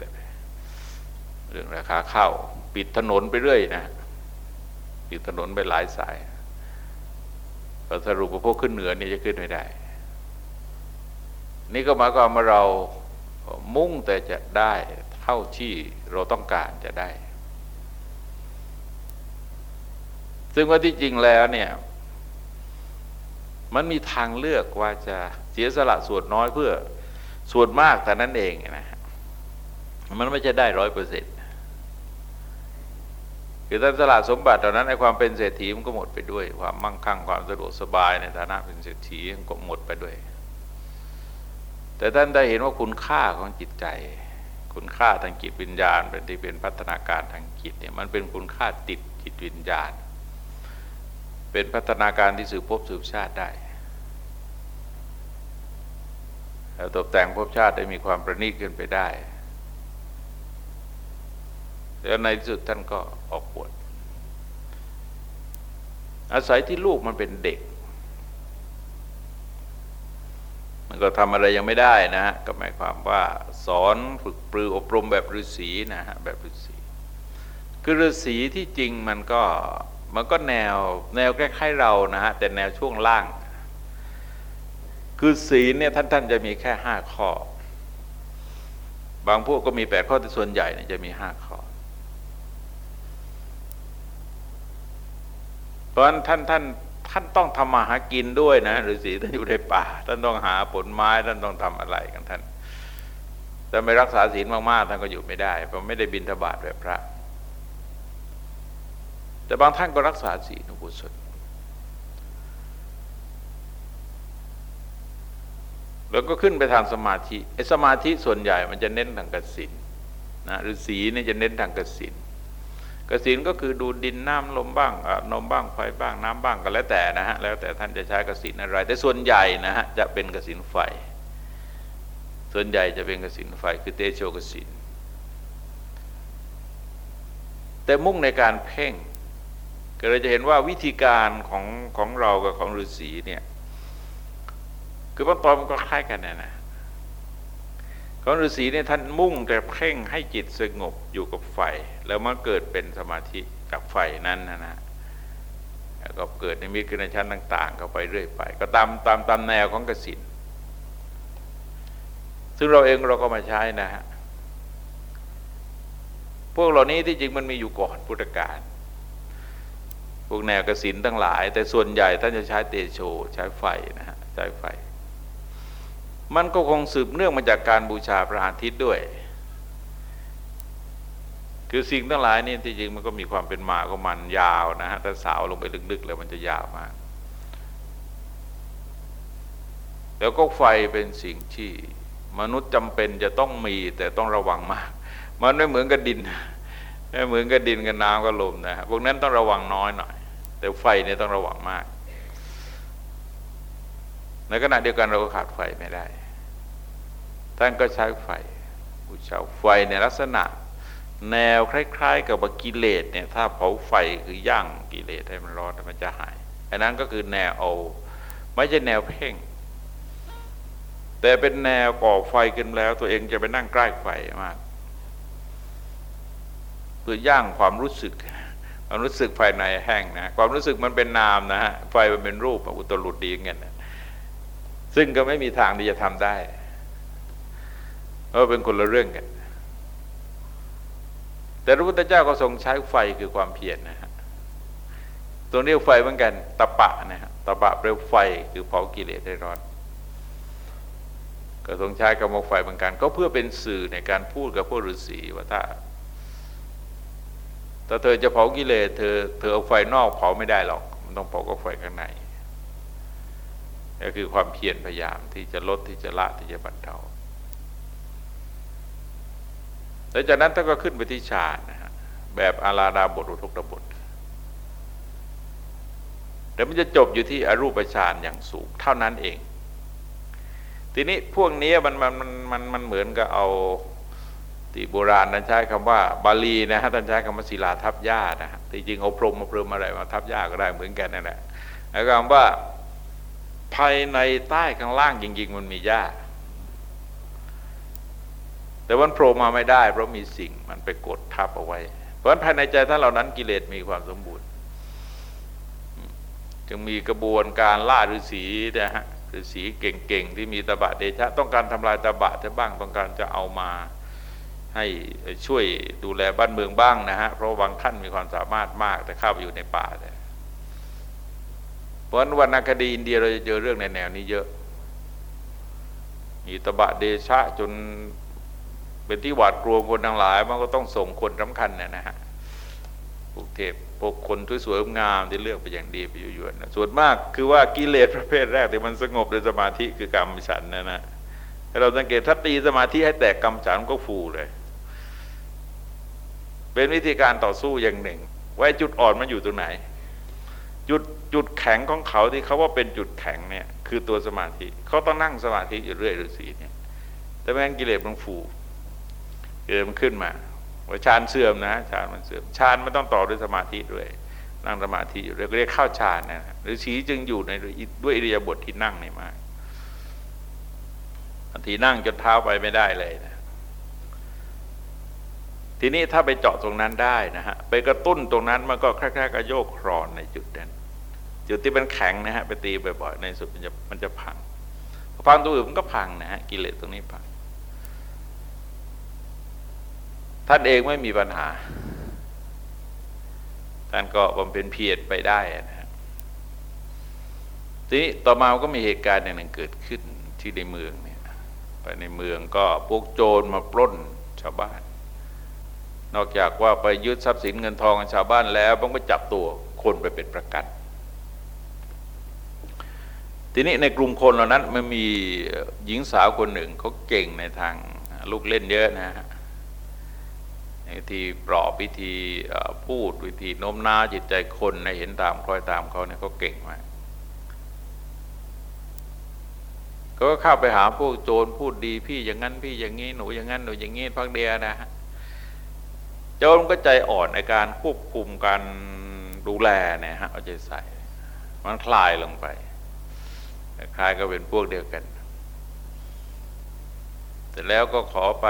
เรื่องราคาข้าวปิดถนนไปเรื่อยนะปิดถนนไปหลายสายสรุปว่าพวกขึ้นเหนือนี่จะขึ้นไม่ได้ นี่ก็หมายความว่าเรามุ่งแต่จะได้เท่าที่เราต้องการจะได้ ซึ่งว่าที่จริงแล้วเนี่ยมันมีทางเลือกว่าจะเสียสละส่วนน้อยเพื่อส่วนมากแต่นั้นเองนะฮะมันไม่จะได้ร้อยเปอร์เซ็นต์คือท่านสละสมบัติตอนนั้นไอ้ความเป็นเศรษฐีมันก็หมดไปด้วย ความมั่งคั่งความสะดวกสบายในฐานะเป็นเศรษฐีก็หมดไปด้วย แต่ท่านได้เห็นว่าคุณค่าของจิตใจ คุณค่าทางจิตวิญญาณเป็นที่เป็นพัฒนาการทางจิตเนี่ยมันเป็นคุณค่าติดจิตวิญญาณ เป็นพัฒนาการที่สืบพบสืบชาติได้แล้วตกแต่งภพชาติได้มีความประณีตขึ้นไปได้ แล้วในที่สุดท่านก็ออกบวชอาศัยที่ลูกมันเป็นเด็ก มันก็ทำอะไรยังไม่ได้นะฮะก็หมายความว่าสอนฝึกปรืออบรมแบบฤาษีนะฮะแบบฤาษีคือฤาษีที่จริงมันก็ มันก็แนวแนวคล้ายๆเรานะฮะแต่แนวช่วงล่าง คือศีลเนี่ยท่านท่านจะมีแค่ห้าข้อ บางพวกก็มีแปดข้อแต่ส่วนใหญ่เนี่ยจะมีห้าข้อเพราะฉะนั้นท่านท่านท่านต้องทำมาหากินด้วยนะฤาษีท่านอยู่ในป่า ท่านต้องหาผลไม้ท่านต้องทำอะไรกันท่านแต่ไม่รักษาศีลมากๆท่านก็อยู่ไม่ได้เพราะไม่ได้บินทบาทแบบพระ แต่บางท่านก็รักษาศีลอุโบสถแล้วก็ขึ้นไปทางสมาธิไอ้สมาธิส่วนใหญ่มันจะเน้นทางกสินนะฤาษีนี่จะเน้นทางกสินกสินก็คือดูดินน้ำลมบ้างนมบ้างไฟบ้างน้ำบ้างก็แล้วแต่นะฮะแล้วแต่ท่านจะใช้กสินอะไร แต่ส่วนใหญ่นะฮะจะเป็นกสินไฟ ส่วนใหญ่จะเป็นกสินไฟคือเตโชกสินแต่มุ่งในการเพ่ง ก็เลยจะเห็นว่าวิธีการของของเรากับของฤาษีเนี่ยคือพระตอมก็คล้ายกันนะนะของฤาษีเนี่ยท่านมุ่งแต่เพ่งให้จิตสงบอยู่กับไฟ แล้วมันเกิดเป็นสมาธิกับไฟนั้นนะนะแล้วก็เกิดในมิตรในชั้นต่างๆก็ไปเรื่อยไป ก็ตามตามตามแนวของกสินซึ่งเราเองเราก็มาใช้นะฮะพวกเหล่านี้ที่จริงมันมีอยู่ก่อนพุทธกาล พวกแนวกสินทั้งหลาย แต่ส่วนใหญ่ท่านจะใช้เตโชใช้ไฟนะฮะใช้ไฟ มันก็คงสืบเนื่องมาจากการบูชาพระอาทิตย์ด้วย คือสิ่งทั้งหลายนี่ที่จริงมันก็มีความเป็นมาก็มันยาวนะฮะถ้าสาวลงไปลึกๆ แล้วมันจะยาวมาก แล้วก็ไฟเป็นสิ่งที่มนุษย์จำเป็นจะต้องมีแต่ต้องระวังมาก มันไม่เหมือนกับดินไม่เหมือนกับดินกับน้ำกับลมนะพวกนั้นต้องระวังน้อยหน่อย แต่ไฟเนี่ยต้องระวังมาก ในขณะเดียวกันเราก็ขาดไฟไม่ได้ ท่านก็ใช้ไฟบูชาไฟในลักษณะ แนวคล้าย ๆ กับกิเลสเนี่ย ถ้าเผาไฟคือย่างกิเลสให้มันร้อนมันจะหาย อันนั้นก็คือแนวเอาไม่ใช่แนวเพ่ง แต่เป็นแนวก่อไฟขึ้นแล้ว ตัวเองจะไปนั่งใกล้ไฟมากเพื่อย่างความรู้สึก ความรู้สึกภายในแห้งนะ ความรู้สึกมันเป็นนามนะฮะไฟมันเป็นรูปอุตรุดดีเงี้ยนะซึ่งก็ไม่มีทางที่จะทำได้เพราะเป็นคนละเรื่องกัน แต่พระพุทธเจ้าก็ทรงใช้ไฟคือความเพียรนะฮะตรงนี้ไฟเหมือนกันตะปะนะฮะตะปะเปลวไฟคือเผากิเลสได้ร้อนก็ทรงใช้กำมไฟเหมือนกัน ก็เพื่อเป็นสื่อในการพูดกับพวกฤาษีว่าถ้า ถ้าเธอจะเผากิเลสเธอเธอเอาไฟนอกเผาไม่ได้หรอก มันต้องเผากับไฟข้างในก็คือความเพียรพยายามที่จะลดที่จะละที่จะบรรเทาหลังจากนั้นท่านก็ขึ้นไปที่ฌานนะฮะแบบอาราดาบทอุทกบทแต่มันจะจบอยู่ที่อรูปฌานอย่างสูงเท่านั้นเอง ทีนี้พวกนี้มันมันมันมันมันเหมือนกับเอา ที่โบราณนั้นใช้คำว่าบาลีนะฮะท่านใช้คำว่าศิลาทับหญ้านะฮะที่จริงเอาพรมมาพรมอะไรมาทับหญ้าก็ได้เหมือนกันนั่นแหละแล้วคำว่าภายในใต้ข้างล่างจริง ๆ มันมีหญ้า แต่วันโผล่มาไม่ได้ เพราะมีสิ่งมันไปกดทับเอาไว้ เพราะฉะนั้นภายในใจท่านเหล่านั้นกิเลสมีความสมบูรณ์ จึงมีกระบวนการล่าฤาษีนะฮะฤาษีเก่งๆที่มีตบะเดชะ ต้องการทำลายตบะจะบ้างต้องการจะเอามา ให้ช่วยดูแลบ้านเมืองบ้างนะฮะ เพราะบางท่านมีความสามารถมากแต่เข้าไปอยู่ในป่าเลยเพราะฉะนั้นวรรณคดีอินเดียเราจะเจอเรื่องในแนวนี้เยอะมีตบะเดชะจนเป็นที่หวาดกลัวคนทั้งหลาย มันก็ต้องส่งคนสำคัญเนี่ยนะฮะพวกเทพพวกคนสวยๆงามที่เลือกไปอย่างดีไปอยู่ๆนะส่วนมากคือว่ากิเลสประเภทแรกที่มันสงบในสมาธิคือกรรมฉันนะนะเราสังเกตถ้าตีสมาธิให้แตกกรรมฉันก็ฟูเลย เป็นวิธีการต่อสู้อย่างหนึ่ง ว่าจุดอ่อนมันอยู่ตรงไหน จุดจุดแข็งของเขาที่เขาว่าเป็นจุดแข็งเนี่ย คือตัวสมาธิเขาต้องนั่งสมาธิอยู่เรื่อยฤาษีเนี่ย แต่แม่งกิเลสมันฟูเกิดมันขึ้นมาว่าฌานเสื่อมนะฌานมันเสื่อมฌานมันต้องต่อด้วยสมาธิด้วย นั่งสมาธิอยู่เรียกเข้าฌานนะหรือชีจึงอยู่ในด้วยอิริยาบถทที่นั่งนี่มาบางทีนั่งจนเท้าไปไม่ได้เลยนะ ทีนี้ถ้าไปเจาะตรงนั้นได้นะฮะไปกระตุ้นตรงนั้นมันก็คล้ายๆกับโยกครอนในจุดนั้นจุดที่มันแข็งนะฮะไปตีบ่อยๆในสุดมันจะมันจะพังพังตัวอื่นมันก็พังนะฮะกิเลสตรงนี้พังท่านเองไม่มีปัญหา ท่านก็บำเพ็ญเพียรไปได้นะทีนี้ต่อมาก็มีเหตุการณ์หนึ่งเกิดขึ้นที่ในเมืองเนี่ยไปในเมืองก็พวกโจรมาปล้นชาวบ้าน นอกจากว่าไปยึดทรัพย์สินเงินทองของชาวบ้านแล้วต้องไปจับตัวคนไปเป็นประกัน ทีนี้ในกลุ่มคนเหล่านั้นมันมีหญิงสาวคนหนึ่งเขาเก่งในทางลูกเล่นเยอะนะฮะวิธีปลอบวิธีพูดวิธีโน้มน้าวจิตใจคนในเห็นตามคอยตามเขาเนี่ยเขาเก่งมากก็เข้าไปหาพวกโจรพูดดีพี่อย่างนั้นพี่อย่างนี้หนูอย่างนั้นหนูอย่างนี้พักเดียนะฮะ โจรก็ใจอ่อนในการควบคุมการดูแลเนี่ยฮะเอาใจใส่ มันคลายลงไป คลายก็เป็นพวกเดียวกันเสร็จแล้วก็ขอไป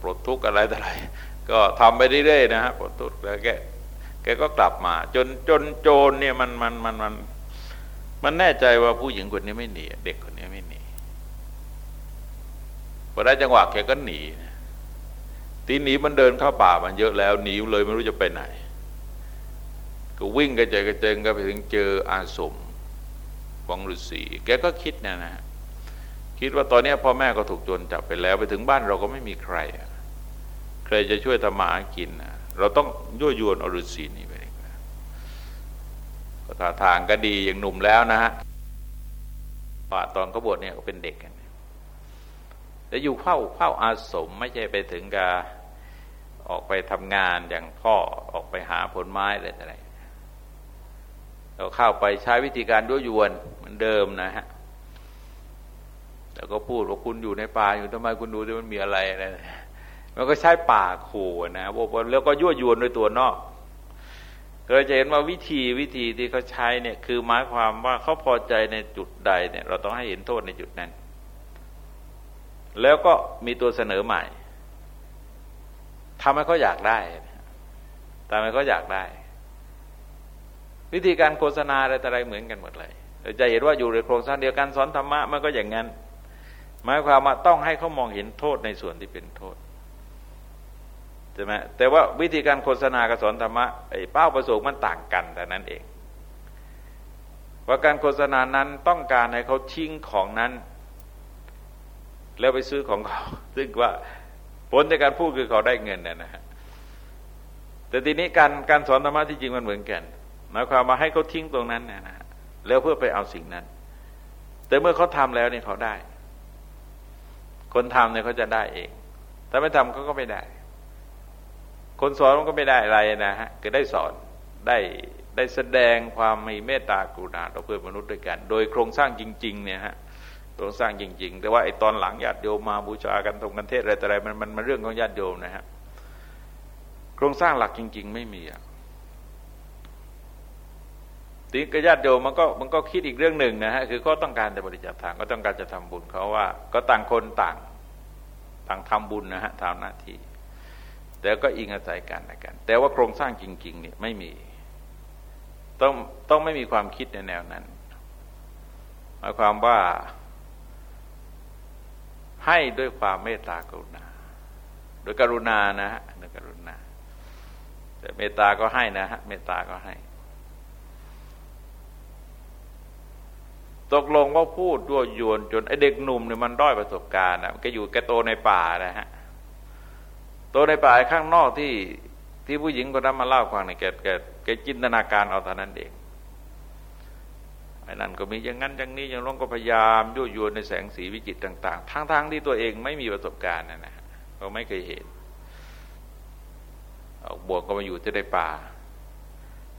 ปลดทุกข์อะไรต่ออะไร ก็ทำไปเรื่อยๆนะฮะปลดทุกข์แล้วแกแกก็กลับมา จนจนโจรเนี่ยมันมันมันมันมันแน่ใจว่าผู้หญิงคนนี้ไม่หนี เด็กคนนี้ไม่หนีพอได้จังหวะแกก็หนี ทีหนีมันเดินเข้าป่ามันเยอะแล้วหนีเลยไม่รู้จะไปไหน ก็วิ่งกระเจิงกระเจิงก็ไปถึงเจออาสมของฤาษีแกก็คิดนะนะ คิดว่าตอนนี้พ่อแม่ก็ถูกโจรจับไปแล้ว ไปถึงบ้านเราก็ไม่มีใคร ใครจะช่วยทำมาหากินเราต้องยั่วยวนอรุษีนี้ไปท่าทางก็ดีอย่างหนุ่มแล้วนะฮะป่าตอนเขาบวชเนี่ยก็เป็นเด็กกันแต่อยู่เฝ้าเฝ้าอาสมไม่ใช่ไปถึงกับ ออกไปทำงานอย่างพ่อออกไปหาผลไม้อะไรอะไรเราเข้าไปใช้วิธีการด้วยยวนเหมือนเดิมนะฮะแล้วก็พูดว่าคุณอยู่ในป่าอยู่ทำไมคุณดูที่มันมีอะไรนะมันก็ใช้ป่าขู่นะบอกว่าแล้วก็ยั่วยวนโดยตัวนอกเราจะเห็นว่าวิธีวิธีที่เขาใช้เนี่ยคือหมายความว่าเขาพอใจในจุดใดเนี่ย เราต้องให้เห็นโทษในจุดนั้น แล้วก็มีตัวเสนอใหม่ ทำให้เขาอยากได้ทำให้เขาอยากได้ วิธีการโฆษณาอะไรแต่อะไรเหมือนกันหมดเลยจะเห็นว่าอยู่ในโครงสร้างเดียวกันสอนธรรมะมันก็อย่างนั้นหมายความว่าต้องให้เขามองเห็นโทษในส่วนที่เป็นโทษใช่ไหมแต่ว่าวิธีการโฆษณากับสอนธรรมะไอ้เป้าประสงค์มันต่างกันแต่นั้นเอง ว่าการโฆษณานั้นต้องการให้เขาชิงของนั้น แล้วไปซื้อของเขา ซึ่งว่า ผลจากการพูดคือเขาได้เงินนะฮะแต่ทีนี้การการสอนธรรมะที่จริงมันเหมือนกันหมายความมาให้เขาทิ้งตรงนั้นนะฮะแล้วเพื่อไปเอาสิ่งนั้น แต่เมื่อเขาทาแล้วเนี่ยเขาได้ คนทำเนี่ยเขาจะได้เอง ถ้าไม่ทำเขาก็ไม่ได้ คนสอนมันก็ไม่ได้อะไรนะฮะก็ได้สอนได้ได้แสดงความมีเมตตากรุณาต่อเพื่อนมนุษย์ด้วยกัน โดยโครงสร้างจริง ๆ เนี่ยฮะ โครงสร้างจริง ๆ แต่ว่าไอ้ตอนหลังญาติโยมมาบูชากันตรงกันเทศอะไรแต่อะไรมันมันมันเรื่องของญาติโยมนะฮะโครงสร้างหลักจริง ๆ ไม่มีอะทีกับญาติโยมมันก็มันก็คิดอีกเรื่องหนึ่งนะฮะคือก็ต้องการจะบริจาคทานก็ต้องการจะทำบุญเขาว่า ก็ต่างคนต่างต่างทำบุญนะฮะทำหน้าที่แต่ก็อิงอาศัยกันนะกัน แต่ว่าโครงสร้างจริง ๆ เนี่ยไม่มี ต้องต้องไม่มีความคิดในแนวนั้นหมายความว่า ให้ด้วยความเมตตากรุณา โดยกรุณานะฮะโดยกรุณา แต่เมตตาก็ให้นะฮะเมตตาก็ให้ ตกลงว่าพูดด้วยยวนจนไอเด็กหนุ่มเนี่ยมันด้อยประสบการณ์นะมันก็อยู่แกโตในป่านะฮะโตในป่าข้างนอกที่ที่ผู้หญิงคนนั้นมาเล่าความเนี่ยแกแกแกจินตนาการเอาเท่านั้นเอง ไอ้นั่นก็มีอย่างนั้นอย่างนี้อย่างน้องก็พยายามยั่วยวนในแสงสีวิจิตต่างๆทั้งๆที่ตัวเองไม่มีประสบการณ์นะนะเราไม่เคยเห็นออกบวกก็มาอยู่ที่ในป่า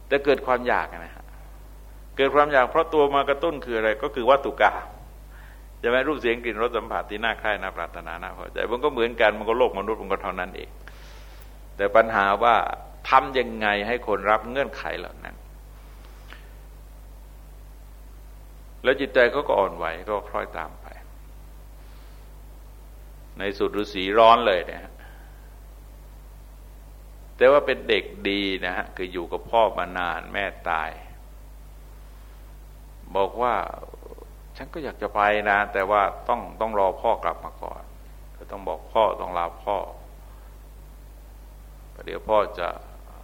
แต่เกิดความอยากนะฮะเกิดความอยากเพราะตัวมากระตุ้นคืออะไร ก็คือวัตถุกรรมจะไม่รูปเสียงกลิ่นรสสัมผัสที่น่าใคร่น่าปรารถนาน่าพอใจมันก็เหมือนกันมันก็โลกมนุษย์มันก็เท่านั้นเอง แต่ปัญหาว่าทำยังไงให้คนรับเงื่อนไขเหล่านั้น แล้วจิตใจเขาก็อ่อนไหวก็คล้อยตามไป ในสุดฤาษีร้อนเลยเนี่ยแต่ว่าเป็นเด็กดีนะฮะคืออยู่กับพ่อมานานแม่ตาย บอกว่าฉันก็อยากจะไปนะ แต่ว่าต้องต้องรอพ่อกลับมาก่อนก็ต้องบอกพ่อต้องลาพ่อเดี๋ยวพ่อจะ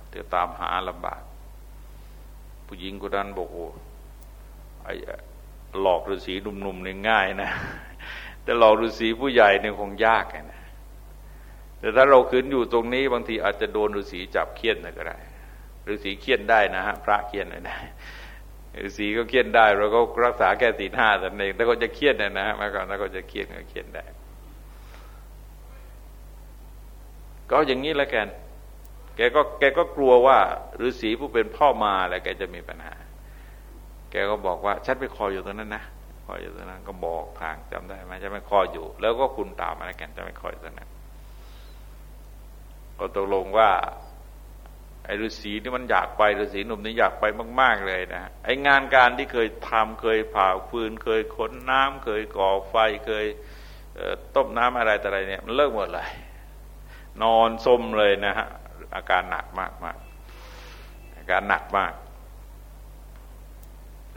เดี๋ยวตามหาลำบากผู้หญิงคนนั้นบอกโอ้ไอ หลอกฤาษีหนุ่มๆเนี่ยง่ายนะ แต่หลอกฤาษีผู้ใหญ่เนี่ยคงยากนะแต่ถ้าเราขืนอยู่ตรงนี้บางทีอาจจะโดนฤาษีจับเคี่ยนก็ได้ฤาษีเคี่ยนได้นะฮะพระเคี่ยนไม่ได้สีก็เคียนได้เราก็รักษาแค่สีห้าแต่เองถ้าเขาจะเคียนนะฮะมาก่อนถ้าเขาจะเคียนก็เคียนได้ ก็อย่างนี้แล้วกัน แกก็แกก็กลัวว่าฤาษีผู้เป็นพ่อมาแล้วแกจะมีปัญหา แกก็บอกว่าฉันไปคอยอยู่ตรงนั้นนะคอยอยู่ตรงนั้นก็บอกทางจำได้ไหมจะไม่คอยอยู่ แล้วก็คุณตามมาแล้วกันจะไม่คอยตรงนั้นก็ตกลงว่า ไอ้ฤาษีนี่มันอยากไปฤาษีหนุ่มนี่อยากไปมาก ๆเลยนะไอ้งานการที่เคยทำเคยผ่าฟืน เคยขนน้ำเคยก่อไฟเคยต้มน้ำอะไรแต่อะไรเนี่ย มันเลิกหมดเลย นอนสมเลยนะฮะอาการหนักมากมากอาการหนักมาก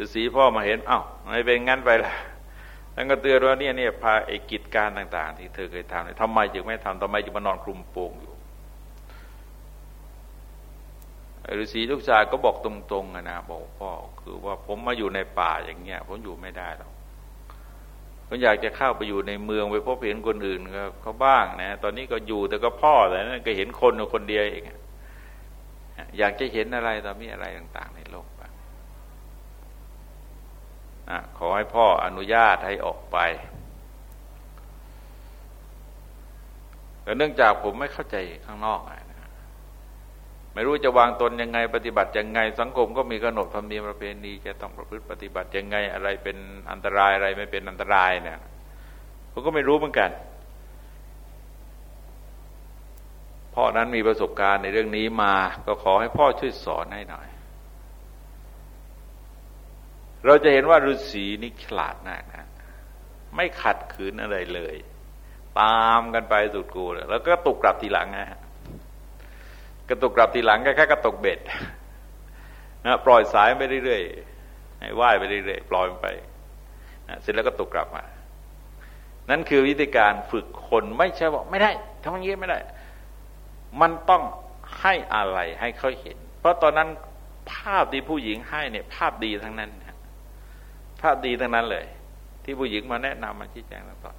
ฤาษีพ่อมาเห็นเอา้าไม่เป็นงั้นไปละแล้วก็เตือนว่าเนี่ยเนี่ยพาไอ้กิจการต่าง ๆ ที่เธอเคยทำเนี่ยทำไมจึงไม่ทำทำไมจึงมานอนคลุมโปงอยู่ฤาษีลูกชายก็บอกตรงๆนะบอกพ่อคือว่าผมมาอยู่ในป่าอย่างเงี้ย ผมอยู่ไม่ได้หรอกผมอยากจะเข้าไปอยู่ในเมืองไปพบเห็นคนอื่นเขาบ้างนะ ตอนนี้ก็อยู่แต่ก็พ่อแต่นั้นก็เห็นคนคนเดียวเองอยากจะเห็นอะไรตอนนี้อะไรต่าง ๆ ในโลก ขอให้พ่ออนุญาตให้ออกไปแต่เนื่องจากผมไม่เข้าใจข้างนอกอะไม่รู้จะวางตนยังไง ปฏิบัติยังไง สังคมก็มีขนบธรรมเนียมประเพณีจะต้องประพฤติปฏิบัติยังไง อะไรเป็นอันตรายอะไรไม่เป็นอันตรายเนี่ยเขาก็ไม่รู้เหมือนกันพ่อนั้นมีประสบการณ์ในเรื่องนี้มา ก็ขอให้พ่อช่วยสอนให้หน่อย เราจะเห็นว่าฤาษีนี่ฉลาดมากนะไม่ขัดขืนอะไรเลย ตามกันไปสุดกูแล้วก็ตกกลับทีหลังนะฮะกระตุกกลับทีหลังแค่กระตกเบ็ดนะปล่อยสายไปเรื่อยๆให้ว่ายไปเรื่อยๆปล่อยมันไปนะเสร็จแล้วก็ตกกลับมา นั่นคือวิธีการฝึกคนไม่ใช่ว่าไม่ได้ทำอย่างนี้ไม่ได้ มันต้องให้อะไรให้เขาเห็น เพราะตอนนั้นภาพที่ผู้หญิงให้เนี่ย ภาพดีทั้งนั้น ภาพดีทั้งนั้นเลย ที่ผู้หญิงมาแนะนำมาชี้แจงต่าง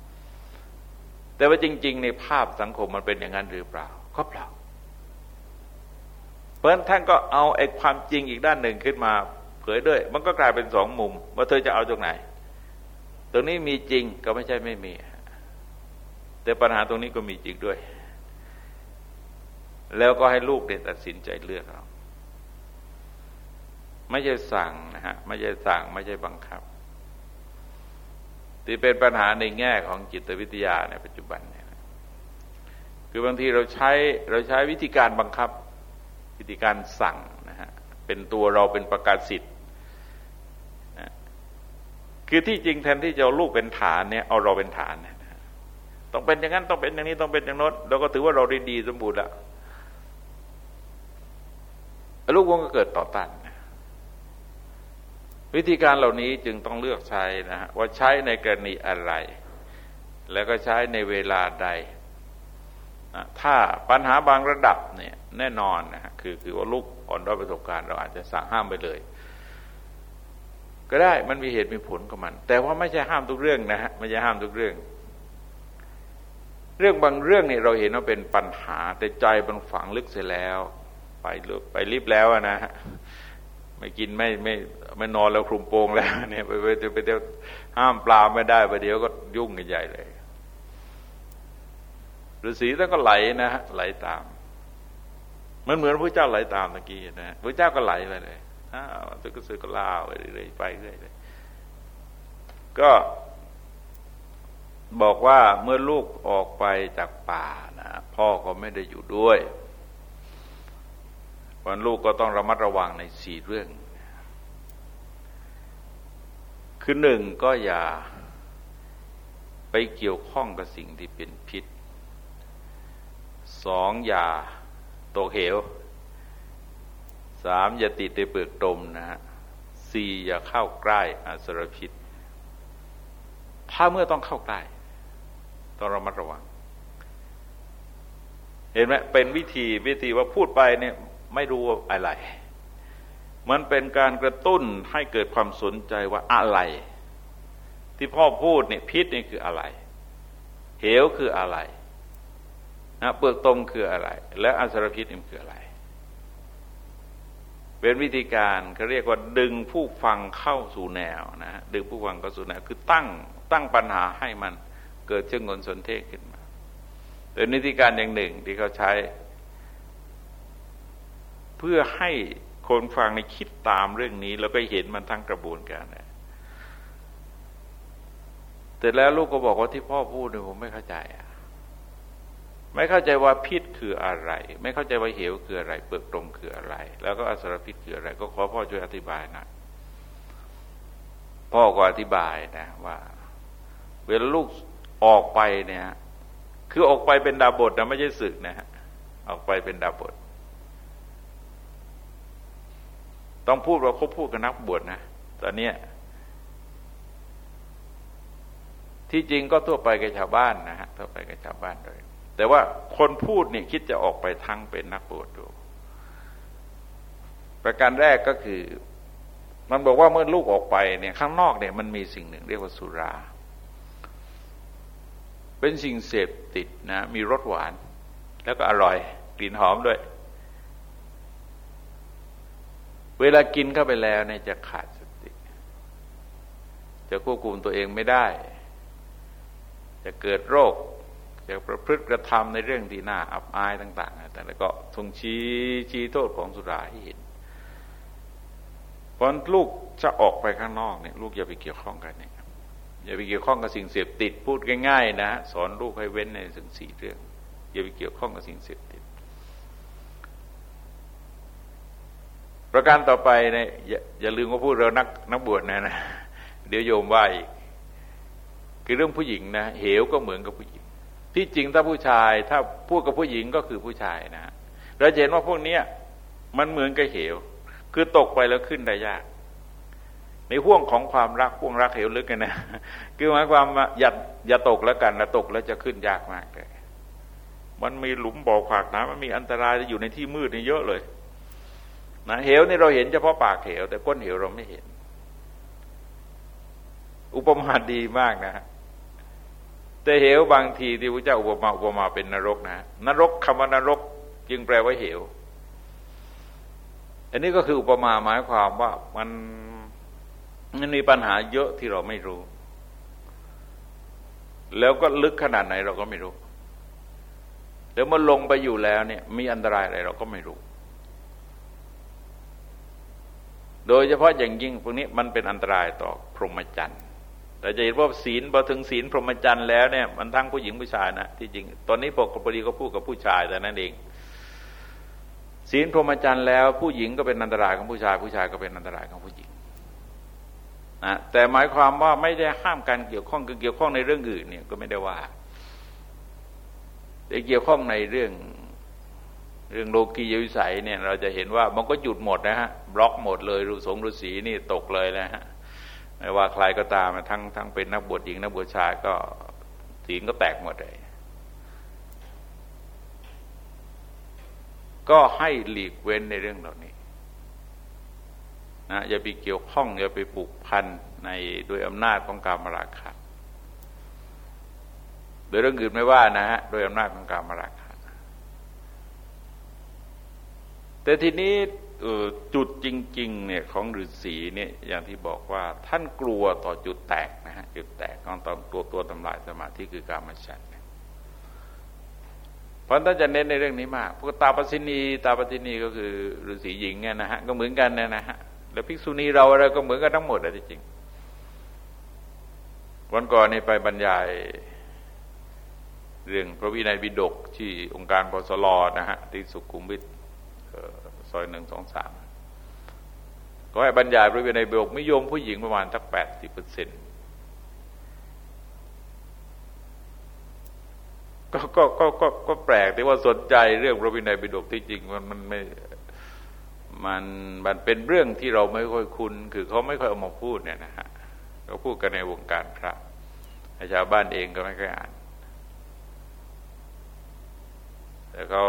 ๆแต่ว่าจริง ๆ ในภาพสังคมมันเป็นอย่างนั้นหรือเปล่า ก็เปล่า เพราะฉะนั้นท่านก็เอาไอ้ความจริงอีกด้านหนึ่งขึ้นมาเผยด้วย มันก็กลายเป็นสองมุม ว่าเธอจะเอาตรงไหน ตรงนี้มีจริงก็ไม่ใช่ไม่มี แต่ปัญหาตรงนี้ก็มีจริงด้วย แล้วก็ให้ลูกเด็ดตัดสินใจเลือกเอา ไม่ใช่สั่งนะฮะไม่ใช่สั่งไม่ใช่บังคับที่เป็นปัญหาในแง่ของจิตวิทยาในปัจจุบันเนี่ยคือบางทีเราใช้เราใช้วิธีการบังคับวิธีการสั่งนะฮะเป็นตัวเราเป็นประกาศสิทธิ์นะคือที่จริงแทนที่จะเอาลูกเป็นฐานเนี่ยเอาเราเป็นฐานนะต้องเป็นอย่างนั้นต้องเป็นอย่างนี้ต้องเป็นอย่างโน้นเราก็ถือว่าเราด้ดีสมบูรณ์แล้วลูกวงก็เกิดต่อต้าน วิธีการเหล่านี้จึงต้องเลือกใช้นะฮะว่าใช้ในกรณีอะไร แล้วก็ใช้ในเวลาใดถ้าปัญหาบางระดับเนี่ยแน่นอนนะฮะคือคือว่าลูกอ่อนด้อยประสบการณ์ เราอาจจะสั่งห้ามไปเลย ก็ได้มันมีเหตุมีผลกับมัน แต่ว่าไม่ใช่ห้ามทุกเรื่องนะฮะไม่ใช่ห้ามทุกเรื่อง เรื่องบางเรื่องเนี่ยเราเห็นว่าเป็นปัญหาแต่ใจมันฝังลึกเสียแล้ว ไปลึกไปรีบแล้วนะฮะ ไม่กินไม่ไม่ไม่นอนแล้วคลุมโปงแล้ว เนี่ยไปไปไปเดี๋ยวห้ามปลาไม่ได้ไปเดี๋ยวก็ยุ่งกันใหญ่เลยฤาษีท่านก็ไหลนะฮะไหลตามมันเหมือนพระเจ้าไหลตามตะกี้นะพระเจ้าก็ไหลไปเลยอ้าวตึกก็ซื้อก็ล่าไปเรื่อยไปเรื่อยก็บอกว่าเมื่อลูกออกไปจากป่านะพ่อก็ไม่ได้อยู่ด้วย วันลูกก็ต้องระมัดระวังในสี่เรื่อง คือหนึ่งก็อย่าไปเกี่ยวข้องกับสิ่งที่เป็นพิษ สองอย่าตกเหว สามอย่าติดในเปลือกตมนะฮะสี่อย่าเข้าใกล้อสรพิษ ถ้าเมื่อต้องเข้าใกล้ต้องระมัดระวัง เห็นไหมเป็นวิธีวิธีว่าพูดไปเนี่ย ไม่รู้อะไร มันเป็นการกระตุ้นให้เกิดความสนใจว่าอะไร ที่พ่อพูดเนี่ยพิษนี่คืออะไร เหวคืออะไรนะเปลือกตมคืออะไร และอสรพิษมันคืออะไร เป็นวิธีการเขาเรียกว่าดึงผู้ฟังเข้าสู่แนวนะดึงผู้ฟังเข้าสู่แนวคือตั้งตั้งปัญหาให้มันเกิดเชิงงนสนเทศขึ้นมาเป็นวิธีการอย่างหนึ่งที่เขาใช้ เพื่อให้คนฟังในคิดตามเรื่องนี้ แล้วก็เห็นมันทั้งกระบวนการนะแต่แล้วลูกก็บอกว่าที่พ่อพูดเนี่ยผมไม่เข้าใจอะไม่เข้าใจว่าพิษคืออะไร ไม่เข้าใจว่าเหวคืออะไร เปลือกตรงคืออะไร แล้วก็อสรพิษคืออะไร ก็ขอพ่อช่วยอธิบายนะพ่อก็อธิบายนะว่า เวลาลูกออกไปเนี่ย คือออกไปเป็นดาบทนะไม่ใช่ศึกนะฮะออกไปเป็นดาบท ต้องพูดว่าเขาพูดกับนักบวชนะ ตอนนี้ที่จริงก็ทั่วไปกับชาวบ้านนะฮะทั่วไปกับชาวบ้านโดยแต่ว่าคนพูดนี่คิดจะออกไปทั้งเป็นนักบวชดู ประการแรกก็คือ มันบอกว่าเมื่อลูกออกไปเนี่ยข้างนอกเนี่ยมันมีสิ่งหนึ่ง เรียกว่าสุรา เป็นสิ่งเสพติดนะ มีรสหวาน แล้วก็อร่อยกลิ่นหอมด้วย เวลากินเข้าไปแล้วเนี่ยจะขาดสติ จะควบคุมตัวเองไม่ได้ จะเกิดโรค จะประพฤติกระทำในเรื่องที่น่าอับอายต่าง ๆ แต่แล้วก็ทรงชี้ชี้โทษของสุราให้เห็นเพราะลูกจะออกไปข้างนอกเนี่ยลูกอย่าไปเกี่ยวข้องกันเนี่ยอย่าไปเกี่ยวข้องกับสิ่งเสพติดพูดง่ายๆนะสอนลูกให้เว้นในสิ่งสี่เรื่อง อย่าไปเกี่ยวข้องกับสิ่งเสพติด ประการต่อไปเนี่ยอย่าลืมว่าพูดเรานักนักบวชนะนะ เดี๋ยวโยมว่าอีกคือเรื่องผู้หญิงนะเหวก็เหมือนกับผู้หญิง ที่จริงถ้าผู้ชาย ถ้าพูดกับผู้หญิงก็คือผู้ชายนะเราเห็นว่าพวกนี้มันเหมือนกับเหว คือตกไปแล้วขึ้นได้ยาก ในห่วงของความรักห่วงรักเหวลึกกันนะคือหมายความว่าอย่าอย่าตกแล้วกันแล้วตกแล้วจะขึ้นยากมากเลยมันมีหลุมบ่อขวากน้ำมันมีอันตรายจะอยู่ในที่มืดนี่เยอะเลย นะเหวนี่เราเห็นเฉพาะปากเหว แต่ก้นเหวเราไม่เห็น อุปมาดีมากนะแต่เหวบางทีที่พระเจ้าอุปมาอุปมาเป็นนรกนะ นรกคำว่านรกจึงแปลว่าเหว อันนี้ก็คืออุปมาหมายความว่ามันมันมีปัญหาเยอะที่เราไม่รู้ แล้วก็ลึกขนาดไหนเราก็ไม่รู้แล้วมันลงไปอยู่แล้วเนี่ย มีอันตรายอะไรเราก็ไม่รู้ โดยเฉพาะอย่างยิ่งพวกนี้มันเป็นอันตรายต่อพรหมจรรย์แต่จะเห็นว่าศีลพอถึงศีลพรหมจรรย์แล้วเนี่ยมันทั้งผู้หญิงผู้ชายนะที่จริง ตอนนี้ปกติก็พูดกับผู้ชายแต่นั่นเอง ศีลพรหมจรรย์แล้ว ผู้หญิงก็เป็นอันตรายของผู้ชาย ผู้ชายก็เป็นอันตรายของผู้หญิงนะแต่หมายความว่าไม่ได้ห้ามการเกี่ยวข้องคือเกี่ยวข้องในเรื่องอื่นเนี่ยก็ไม่ได้ว่าแต่เกี่ยวข้องในเรื่อง เรื่องโลกียวิสัยเนี่ยเราจะเห็นว่ามันก็หยุดหมดนะฮะบล็อกหมดเลยรูสงรูสีนี่ตกเลยนะฮะไม่ว่าใครก็ตามทั้งทั้งเป็นนักบวชหญิงนักบวชชายก็ศีลก็แตกหมดเลย ก็ให้หลีกเว้นในเรื่องเหล่านี้นะอย่าไปเกี่ยวข้องอย่าไปผูกพันในโดยอำนาจของการมราคะโดยเรื่องอื่นไม่ว่านะฮะโดยอำนาจของการมราคะ แต่ทีนี้จุดจริงๆเนี่ยของฤาษีเนี่ยอย่างที่บอกว่าท่านกลัวต่อจุดแตกนะฮะจุดแตกของตัวตัวทำลายสมาธิคือการมฉันเพราะท่านจะเน้นในเรื่องนี้มากพวกตาปสินีตาปสินีก็คือฤาษีหญิงเนี่ยนะฮะก็เหมือนกันนะนะฮะแล้วภิกษุณีเราอะไรก็เหมือนกันทั้งหมดเลยจริงวันก่อนนี่ไปบรรยาย เรื่องพระวินัยบิดกที่องค์การปสลนะฮะที่สุขุมวิท ซอยหนึ่งสองสามก็ให้บรรยายพระวินัยบิดกไม่ยมผู้หญิงประมาณสักแปดสิบเปอร์เซ็นต์ก็ก็ก็ก็ก็แปลกที่ว่าสนใจเรื่องพระวินัยบิดกที่จริงมันมันไม่มันมันเป็นเรื่องที่เราไม่ค่อยคุ้นคือเขาไม่ค่อยเอามาพูดเนี่ยนะฮะเขาพูดกันในวงการพระชาวบ้านเองก็ไม่ค่อยอ่าน แต่เขา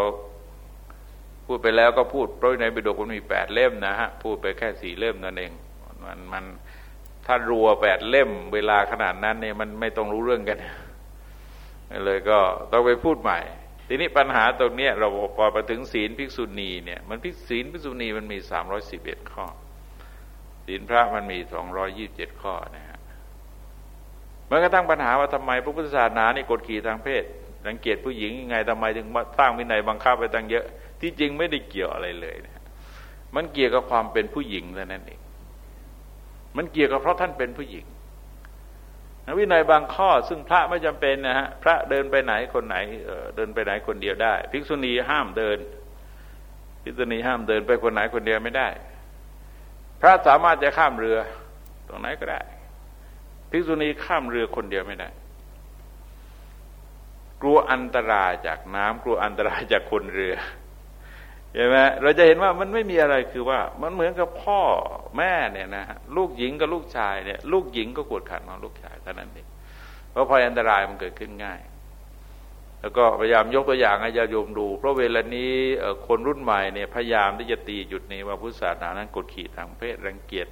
พูดไปแล้วก็พูดเพราะในบิดกมันมีแปดเล่มนะฮะพูดไปแค่สี่เล่มนั่นเองมันมันถ้ารัวแปดเล่ม เวลาขนาดนั้นเนี่ยมันไม่ต้องรู้เรื่องกันเลยก็ต้องไปพูดใหม่ ทีนี้ปัญหาตรงนี้เราพอไปถึงศีลภิกษุณีเนี่ยมันพิศีลภิกษุณีมันมีสามร้อยสิบเอ็ดข้อ ศีลพระมันมีสองร้อยยี่บเจ็ดข้อนะฮะมันก็ตั้งปัญหาว่าทำไมพระพุทธศาสนานี่กดขี่ทางเพศรังเกียจผู้หญิงยังไงทำไมถึงมาสร้างวินัยบังคับไปตั้งเยอะ ที่จริงไม่ได้เกี่ยวอะไรเลยนะมันเกี่ยวกับความเป็นผู้หญิงแท่นั้นเอง มันเกี่ยวกับเพราะท่านเป็นผู้หญิงวินัยบางข้อซึ่งพระไม่จำเป็นนะฮะพระเดินไปไหนคนไหนเดินไปไหนคนเดียวได้ ภิกษุณีห้ามเดิน ภิกษุณีห้ามเดินไปคนไหนคนเดียวไม่ได้ พระสามารถจะข้ามเรือ ตรงไหนก็ได้ ภิกษุณีข้ามเรือคนเดียวไม่ได้ กลัวอันตรายจากน้ำกลัวอันตรายจากคนเรือ ใช่ไหมเราจะเห็นว่ามันไม่มีอะไรคือว่า มันเหมือนกับพ่อแม่เนี่ยนะลูกหญิงกับลูกชายเนี่ยลูกหญิงก็กวดขันของลูกชายเท่านั้นเองเพราะภัยอันตรายมันเกิดขึ้นง่าย แล้วก็พยายามยกตัวอย่างให้ญาโยมดู เพราะเวลานี้คนรุ่นใหม่เนี่ยพยายามที่จะตีจุดนี้ว่าพุทธศาสนานั้นกดขี่ทางเพศรังเกียจ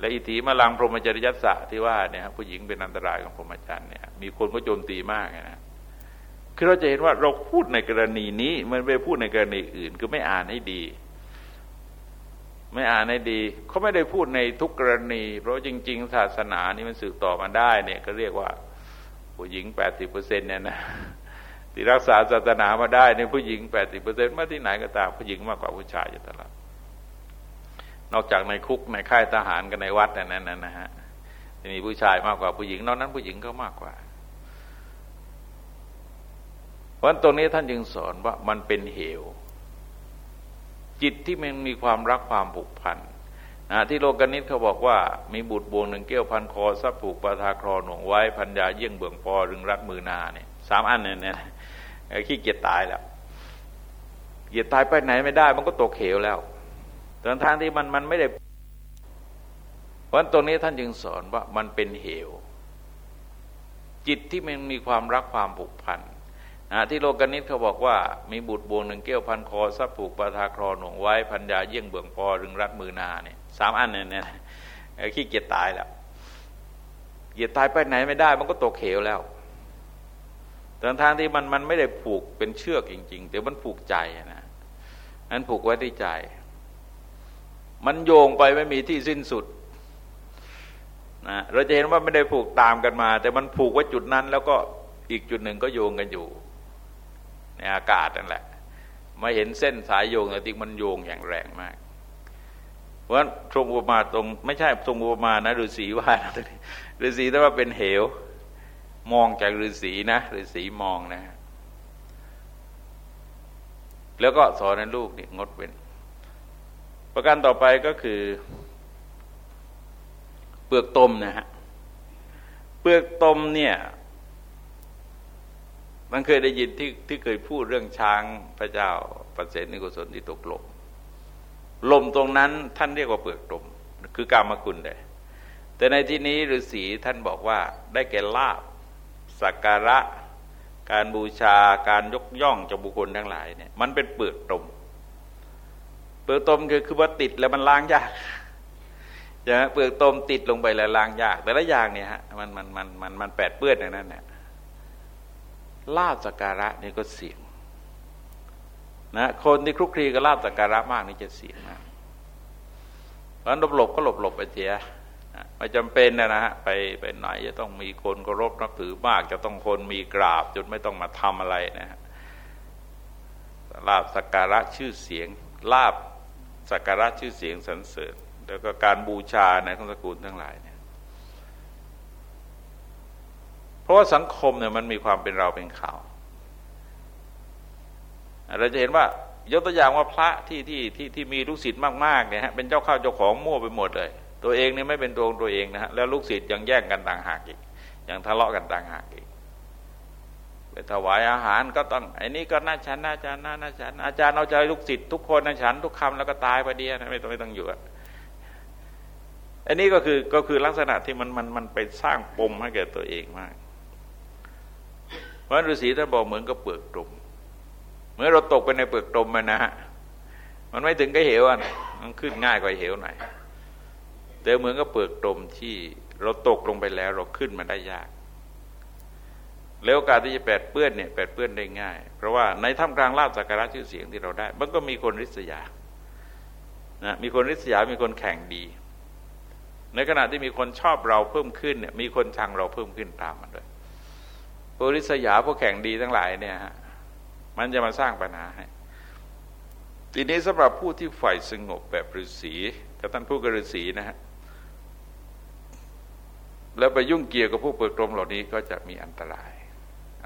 และอิทธิมาลังพรหมจริยัสสะที่ว่าเนี่ยผู้หญิงเป็นอันตรายของพรหมจรรย์เนี่ยมีคนก็โจมตีมากนะ คือเราจะเห็นว่าเราพูดในกรณีนี้ มันไปพูดในกรณีอื่น คือไม่อ่านให้ดี ไม่อ่านให้ดีเขาไม่ได้พูดในทุกกรณี เพราะจริง ๆ ศาสนานี่มันสืบต่อมาได้เนี่ยก็เรียกว่า ผู้หญิงแปดสิบเปอร์เซ็นเนี่ยนะที่รักษาศาสนามาได้ในผู้หญิงแปดสิบเปอร์เซ็นต์มาที่ไหนก็ตามผู้หญิงมากกว่าผู้ชายอยู่ตลอดนอกจากในคุกในค่ายทหารกันในวัดนั่นนะฮะจะมีผู้ชายมากกว่าผู้หญิงนอกนั้นผู้หญิงก็มากกว่า เพ ราะตรงนี้ท่านจึงสอนว่ามันเป็นเหว จิตที่มันมีความรักความผูกพันนะที่โลกนิตเขาบอกว่า มีบุตรบวงหนึ่งเกี้ยวพันคอซับผูกปะทาครอหน่วงไว้พันยาเยี่ยงเบื้องพอรึงรักมือนาเนี่ยสามอันเนี่ยขี้เกียจตายแล้วเกียจตายไปไหนไม่ได้ มันก็ตกเขวแล้วตอนทางที่มันมันไม่ได้เพราะตรงนี้ท่านจึงสอนว่ามันเป็นเหว จิตที่มันมีความรักความผูกพัน ที่โลกนิตเขาบอกว่า มีบุตรบวงหนึ่งเกี้ยวพันคอซับผูกปะทาครอหน่วงไว้พันยาเยี่ยงเบื้องพอรึงรัดมือนาเนี่ยสามอันเนี่ยขี้เกียจตายแล้วเกียจตายไปไหนไม่ได้ มันก็ตกเขวแล้วตอนทางที่มันมันไม่ได้ผูกเป็นเชือกจริง ๆ แต่มันผูกใจนะนั้นผูกไว้ที่ใจ มันโยงไปไม่มีที่สิ้นสุดนะเราจะเห็นว่าไม่ได้ผูกตามกันมา แต่มันผูกไว้จุดนั้น แล้วก็อีกจุดหนึ่งก็โยงกันอยู่ ในอากาศนั่นแหละ มาเห็นเส้นสายโยงแต่จริงมันโยงอย่างแรงมาก เพราะทรงอุปมาตรง ไม่ใช่ทรงอุปมานะฤาษีว่าฤาษีแต่ว่าเป็นเหว มองจากฤาษีนะฤาษีมองนะ แล้วก็สอนให้ลูกนี่งดเว้น ประการต่อไปก็คือ เปลือกตมนะฮะเปลือกตมเนี่ย มันเคยได้ยินที่ที่เคยพูดเรื่องช้างพระเจ้าประเสนิโกศลที่ตกลมลมตรงนั้นท่านเรียกว่าเปลือกตมคือกามกุลเลยแต่ในที่นี้ฤาษีท่านบอกว่าได้แก่ลาบสักการะ การบูชาการยกย่องจากบุคคลทั้งหลายเนี่ยมันเป็นเปลือกตมเปลือกตมคือคือว่าติดแล้วมันล้างยากใช่ไหมเปลือกตมติดลงไปแล้วล้างยาก แต่ละอย่างเนี่ยฮะมันมันมันมันมันแปดเปื้อนอย่างนั้นเนี่ย ลาบสักการะนี่ก็เสี่ยงนะคนที่คลุกคลีกับลาบสักการะมากนี่จะเสี่ยงมากเพราะหลบหลบก็หลบหลบไปเสียไม่จำเป็นนะฮะไปไปไหนจะต้องมีคนเคารพนับถือมาก จะต้องคนมีกราบจนไม่ต้องมาทำอะไรนะฮะลาบสักการะชื่อเสียงลาบสักการะชื่อเสียงสรรเสริญ แล้วก็การบูชาในของสกุลทั้งหลาย เพราะว่าสังคมเนี่ยมันมีความเป็นเราเป็นเขาเราจะเห็นว่ายกตัวอย่างว่าพระที่ที่ที่ที่มีลูกศิษย์มากๆเนี่ยฮะเป็นเจ้าข้าวเจ้าของมั่วไปหมดเลย ตัวเองเนี่ยไม่เป็นตัวตัวเองนะฮะแล้วลูกศิษย์ยังแย่งกันต่างหากอีกยังทะเลาะกันต่างหากอีกไปถวายอาหารก็ต้องไอ้นี้ก็น่าฉันน่าจารย์น่าน่าฉันอาจารย์เอาใจลูกศิษย์ทุกคนน่าฉันทุกคำแล้วก็ตายไปเดียวไม่ต้องไม่ต้องอยู่อันนี้ก็คือก็คือลักษณะที่มันมันมันไปสร้างปมให้แก่ตัวเองมาก พราะฤาษีท่านบอกเหมือนกับเปลือกตุ่มเมื่อเราตกไปในเปลือกตมมันนะฮะมันไม่ถึงก็เหวอะมันขึ้นง่ายกว่าเหวหน่อยแต่เหมือนกับเปลือกตุ่มที่เราตกลงไปแล้วเราขึ้นมาได้ยาก แล้วโอกาสที่จะแปดเปื้อนเนี่ยแปดเปื้อนได้ง่าย เพราะว่าในท่ามกลางลาบสักการะชื่อเสียงที่เราได้ มันก็มีคนริษยานะมีคนริษยา มีคนแข่งดี ในขณะที่มีคนชอบเราเพิ่มขึ้นเนี่ยมีคนชังเราเพิ่มขึ้นตามมันด้วย บริษยาพวกแข่งดีทั้งหลายเนี่ยฮะมันจะมาสร้างปัญหาให้ทีนี้สำหรับผู้ที่ฝ่ายสงบแบบฤาษีกับท่านผู้กฤาษีนะฮะแล้วไปยุ่งเกี่ยวกับผู้เปิดกรมเหล่านี้ก็จะมีอันตราย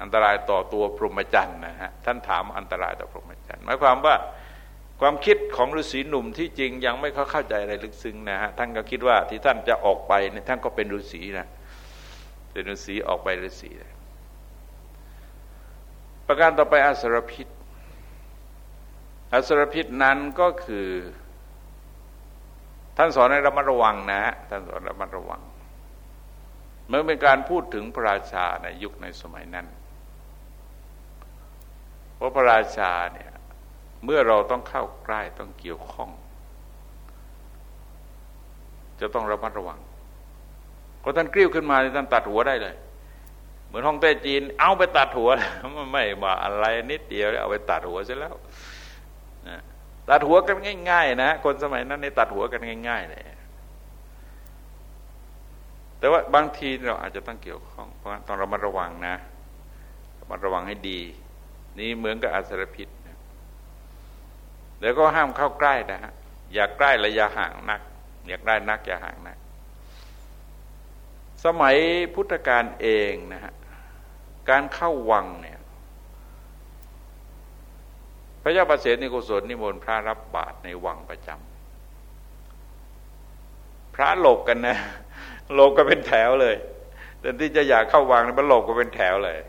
อันตรายต่อตัวพรหมจรรย์นะฮะท่านถามอันตรายต่อพรหมจรรย์หมายความว่าความคิดของฤาษีหนุ่มที่จริงยังไม่เขาเข้าใจอะไรลึกซึ้งนะฮะท่านก็คิดว่าที่ท่านจะออกไปเนี่ยท่านก็เป็นฤาษีนะเป็นฤาษีออกไปฤาษีนะ ประการต่อไปอสรพิษ อสรพิษนั้นก็คือ ท่านสอนให้ระมัดระวังนะท่านสอนระมัดระวังเมื่อเป็นการพูดถึงพระราชาในยุคในสมัยนั้นเพราะพระราชาเนี่ยเมื่อเราต้องเข้าใกล้ต้องเกี่ยวข้อง จะต้องระมัดระวังก็ท่านกริ้วขึ้นมาท่านตัดหัวได้เลย เหมือนห้องเต้จีน เอาไปตัดหัวไม่มาอะไรนิดเดียวเอาไปตัดหัวเสร็จแล้วตัดหัวกันง่าย ๆ นะคนสมัยนั้นในตัดหัวกันง่าย ๆเลยแต่ว่าบางทีเราอาจจะต้องเกี่ยวข้องเพราะต้องระมัดระวังนะระมัดระวังให้ดี นี่เหมือนกับอาสรพิษแล้วก็ห้ามเข้าใกล้นะฮะอยากใกล้ระยะห่างนัก อยากได้นักอย่าห่างนัก สมัยพุทธกาลเองนะฮะ การเข้าวังเนี่ย พระเจ้าประเสริฐในิโกศลนิมนต์พระรับบาตรในวังประจำพระหลบกันนะหลบกันเป็นแถวเลยแต่ที่จะอยากเข้าวังมันหลบกันเป็นแถวเลย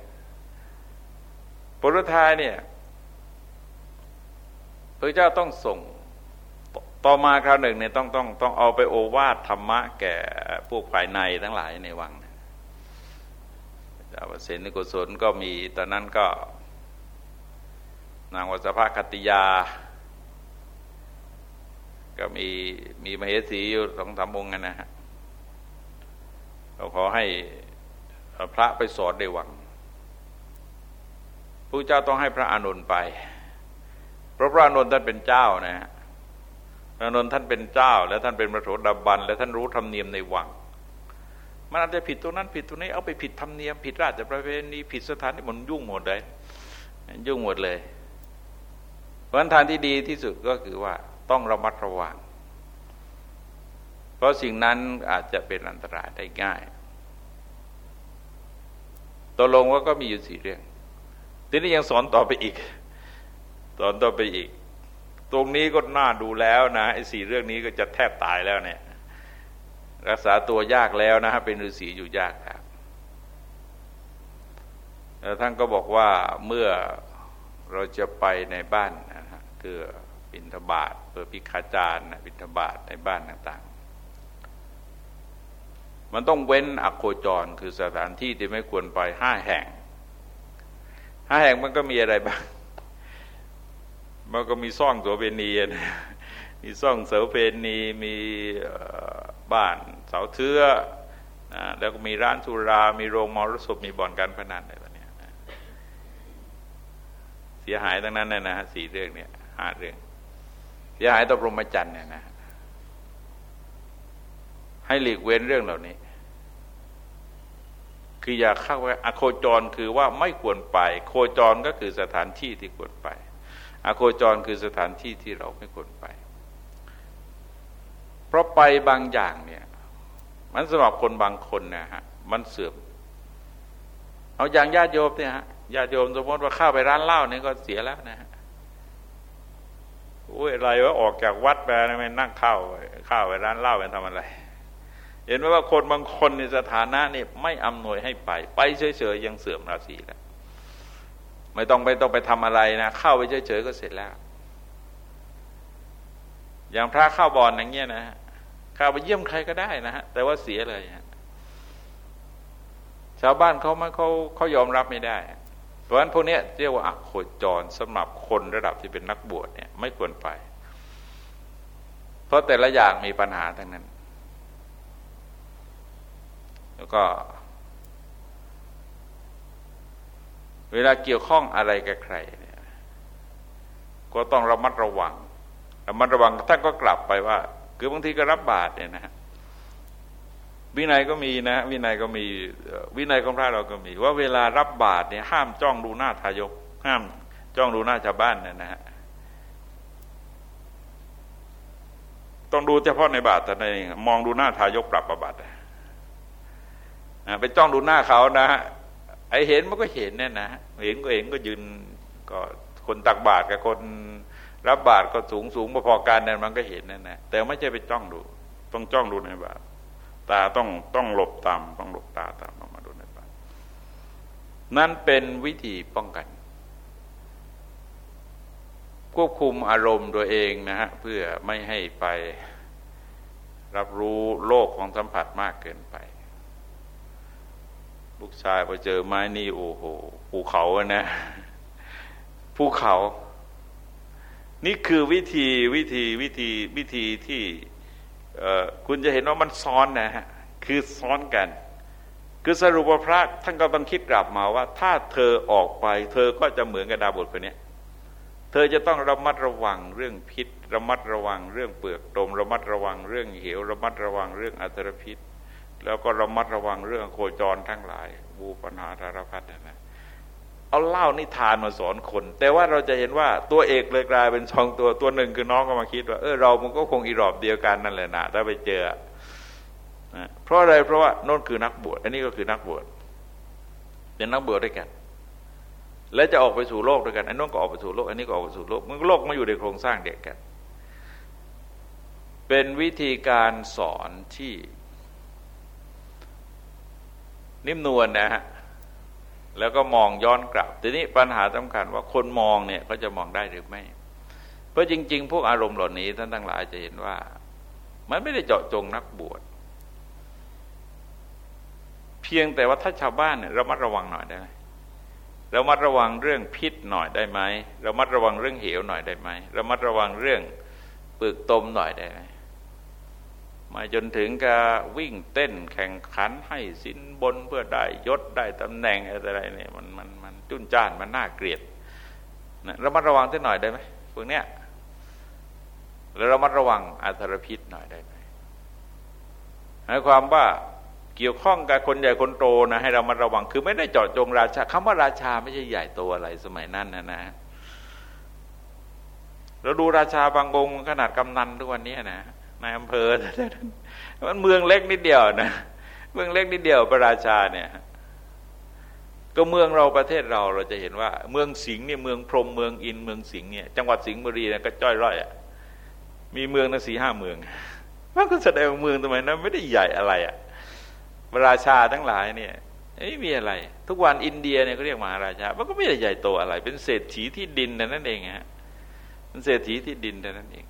ผลท้ายเนี่ยพระเจ้าต้องส่งต่อมาคราวหนึ่งเนี่ยต้องต้องต้องเอาไปโอวาทธรรมะแก่พวกภายในทั้งหลายในวัง เจ้าเสนิโกศลก็มีตอนนั้นก็ นางวัสภาคติยา ก็มีมีมเหสีอยู่สองสามองค์นะฮะเราขอให้พระไปสอนในวังพระเจ้าต้องให้พระอานนท์ไป เพราะพระอานนท์ท่านเป็นเจ้านะฮะพระอานนท์ท่านเป็นเจ้า แล้วท่านเป็นพระโสดาบัน และท่านรู้ธรรมเนียมในวัง มันอาจจะผิดตรงนั้นผิดตรงนี้เอาไปผิดธรรมเนียมผิดราชประเพณีผิดสถานที่มันยุ่งหมดเลย ยุ่งหมดเลย เพราะทางที่ดีที่สุดก็คือว่าต้องระมัดระวัง เพราะสิ่งนั้นอาจจะเป็นอันตรายได้ง่ายตกลงว่าก็มีอยู่สี่เรื่อง ทีนี้ยังสอนต่อไปอีก สอนต่อไปอีก ตรงนี้ก็น่าดูแล้วนะไอ้สี่เรื่องนี้ก็จะแทบตายแล้วเนี่ย รักษาตัวยากแล้วนะฮะเป็นฤาษีอยู่ยากครับแล้วท่านก็บอกว่าเมื่อเราจะไปในบ้านนะฮะเพื่อบินทบาทเพื่อพิคาจารนะบินทบาทในบ้านต่างๆ มันต้องเว้นอโคจรคือสถานที่ที่ไม่ควรไปห้าแห่งห้าแห่งมันก็มีอะไรบ้าง มันก็มีซ่องโสเภณีนะมีซ่องเสาเพณีมี บ้านเสาเทือนะแล้วก็มีร้านสุรา มีโรงมรสพมีบ่อนการพนันอะไรแบบนี้เสียหายทั้งนั้นเลยนะฮะสี่เรื่องเนี่ยห้าเรื่อง เสียหายต่อพรหมจรรย์เนี่ยนะให้หลีกเว้นเรื่องเหล่านี้ คืออย่าเข้าไปอโคจรคือว่าไม่ควรไป โคจรก็คือสถานที่ที่ควรไป อโคจรคือสถานที่ที่เราไม่ควรไป เพราะไปบางอย่างเนี่ยมันสำหรับคนบางคนนะฮะมันเสื่อม เอาอย่างญาติโยมเนี่ยฮะญาติโยมสมมติว่าเข้าไปร้านเหล้านี่ก็เสียแล้วนะฮะโอ้ยอะไรวะออกจากวัดไปไม่นั่งเข้าเข้าไปร้านเหล้าไปทำอะไร เห็นไหมว่าคนบางคนในสถานะนี่ไม่อำนวยให้ไป ไปเฉยๆยังเสื่อมราศีแล้วไม่ต้องไปต้องไปทำอะไรนะเข้าไปเฉยๆก็เสร็จแล้ว อย่างพระเข้าบอลอย่างเงี้ยนะฮะ ข้าไปเยี่ยมใครก็ได้นะฮะแต่ว่าเสียเลยฮะชาวบ้านเขาไม่เขาเขายอมรับไม่ได้ เพราะฉะนั้นพวกนี้เรียกว่าอักโคจรสำหรับคนระดับที่เป็นนักบวชเนี่ยไม่ควรไป เพราะแต่ละอย่างมีปัญหาทั้งนั้น แล้วก็ เวลาเกี่ยวข้องอะไรกับใครเนี่ยก็ต้องระมัดระวังระมัดระวังท่านก็กลับไปว่า คือบางทีก็รับบาตรเนี่ยนะฮะวินัยก็มีนะ วินัยก็มีวินัยของพระเราก็มี ว่าเวลารับบาตรเนี่ยห้ามจ้องดูหน้าทายก ห้ามจ้องดูหน้าชาวบ้านเนี่ยนะฮะต้องดูเฉพาะในบาตรแต่ในมองดูหน้าทายกปรับประบาตรไปจ้องดูหน้าเขานะฮะไอเห็นมันก็เห็นเนี่ยนะเห็นก็เห็นก็ยืนก็คนตักบาตรกับคน รับบาตรก็สูงสูงพอๆกันนั่นมันก็เห็นนั่นนะแต่ไม่ใช่ไปจ้องดู ต้องจ้องดูในบาตรตาต้องต้องหลบตามต้องหลบตาตามออกมาดูในบาตรนั่นเป็นวิธีป้องกัน ควบคุมอารมณ์ตัวเองนะฮะเพื่อไม่ให้ไปรับรู้โลกของสัมผัสมากเกินไป ลูกชายพอเจอไม้นี่โอ้โหภูเขาอะนะภูเขา นี่คือวิธีวิธีวิธีวิธีที่คุณจะเห็นว่ามันซ้อนนะฮะคือซ้อนกัน คือสรุปว่าพระท่านก็ต้งคิดกลับมาว่า ถ้าเธอออกไป เธอก็จะเหมือนกับดาบทคนนี้เธอจะต้องระมัดระวังเรื่องพิษ ระมัดระวังเรื่องเปลือกตมระมัดระวังเรื่องเหว ระมัดระวังเรื่องอัตรพิษ แล้วก็ระมัดระวังเรื่องโคจรทั้งหลายบูปัญหาสารพัดนะ เอาเล่านิทานมาสอนคน แต่ว่าเราจะเห็นว่าตัวเอกเลยกลายเป็นสองตัวตัวหนึ่งคือน้องก็มาคิดว่าเออเรามันก็คงอีรอบเดียวกันนั่นแหละนะถ้าไปเจอนะเพราะอะไรเพราะว่าโน่นคือนักบวชอันนี้ก็คือนักบวชเป็นนักบวชด้วยกัน และจะออกไปสู่โลกด้วยกันอันน้นก็ออกไปสู่โลกอันนี้ก็ออกไปสู่โลกมันโลกมาอยู่ในโครงสร้างเดียวกัน เป็นวิธีการสอนที่ นิ่มนวลนะฮะ แล้วก็มองย้อนกลับ ทีนี้ปัญหาสำคัญว่าคนมองเนี่ยเขาจะมองได้หรือไม่ เพราะจริง ๆ พวกอารมณ์เหล่านี้ท่านทั้งหลายจะเห็นว่า มันไม่ได้เจาะจงนักบวช เพียงแต่ว่าถ้าชาวบ้านเนี่ยเรามัดระวังหน่อยได้ไหมเรามัดระวังเรื่องพิษหน่อยได้ไหมเรามัดระวังเรื่องเหวหน่อยได้ไหมเรามัดระวังเรื่องปึกตมหน่อยได้ไหม มาจนถึงกับวิ่งเต้นแข่งขันให้สินบนเพื่อได้ยศได้ตำแหน่งอะไรเนี่ยมันมันมันจุนจ้านมันน่าเกลียดนะระมัดระวังสักหน่อยได้ไหมพวกเนี้ยแล้วระมัดระวังอัตรพิษหน่อยได้ไหมหมายความว่าเกี่ยวข้องกับคนใหญ่คนโตนะให้เรามาระวังคือไม่ได้เจาะจงราชาคำว่าราชาไม่ใช่ใหญ่โตอะไรสมัยนั้นนะนะเราดูราชาบางองค์ขนาดกำนันทุกวันนี้นะ นายอำเภอมันเมืองเล็กนิดเดียวนะเมืองเล็กนิดเดียวพระราชาเนี่ยก็เมืองเราประเทศเราเราจะเห็นว่า เมืองสิงห์เนี่ยเมืองพรมเมืองอินเมืองสิงห์เนี่ยจังหวัดสิงห์บุรีเนี่ยก็จ้อยร่อยอะมีเมืองตั้งสี่ห้าเมืองมันก็แสดงเมืองทำไมนะไม่ได้ใหญ่อะไรอะพระราชาทั้งหลายเนี่ยไม่มีอะไร ทุกวันอินเดียเนี่ยเขาเรียกมหาราชา มันก็ไม่ได้ใหญ่โตอะไร เป็นเศรษฐีที่ดินนั่นเองฮะเป็นเศรษฐีที่ดินนั่นเอง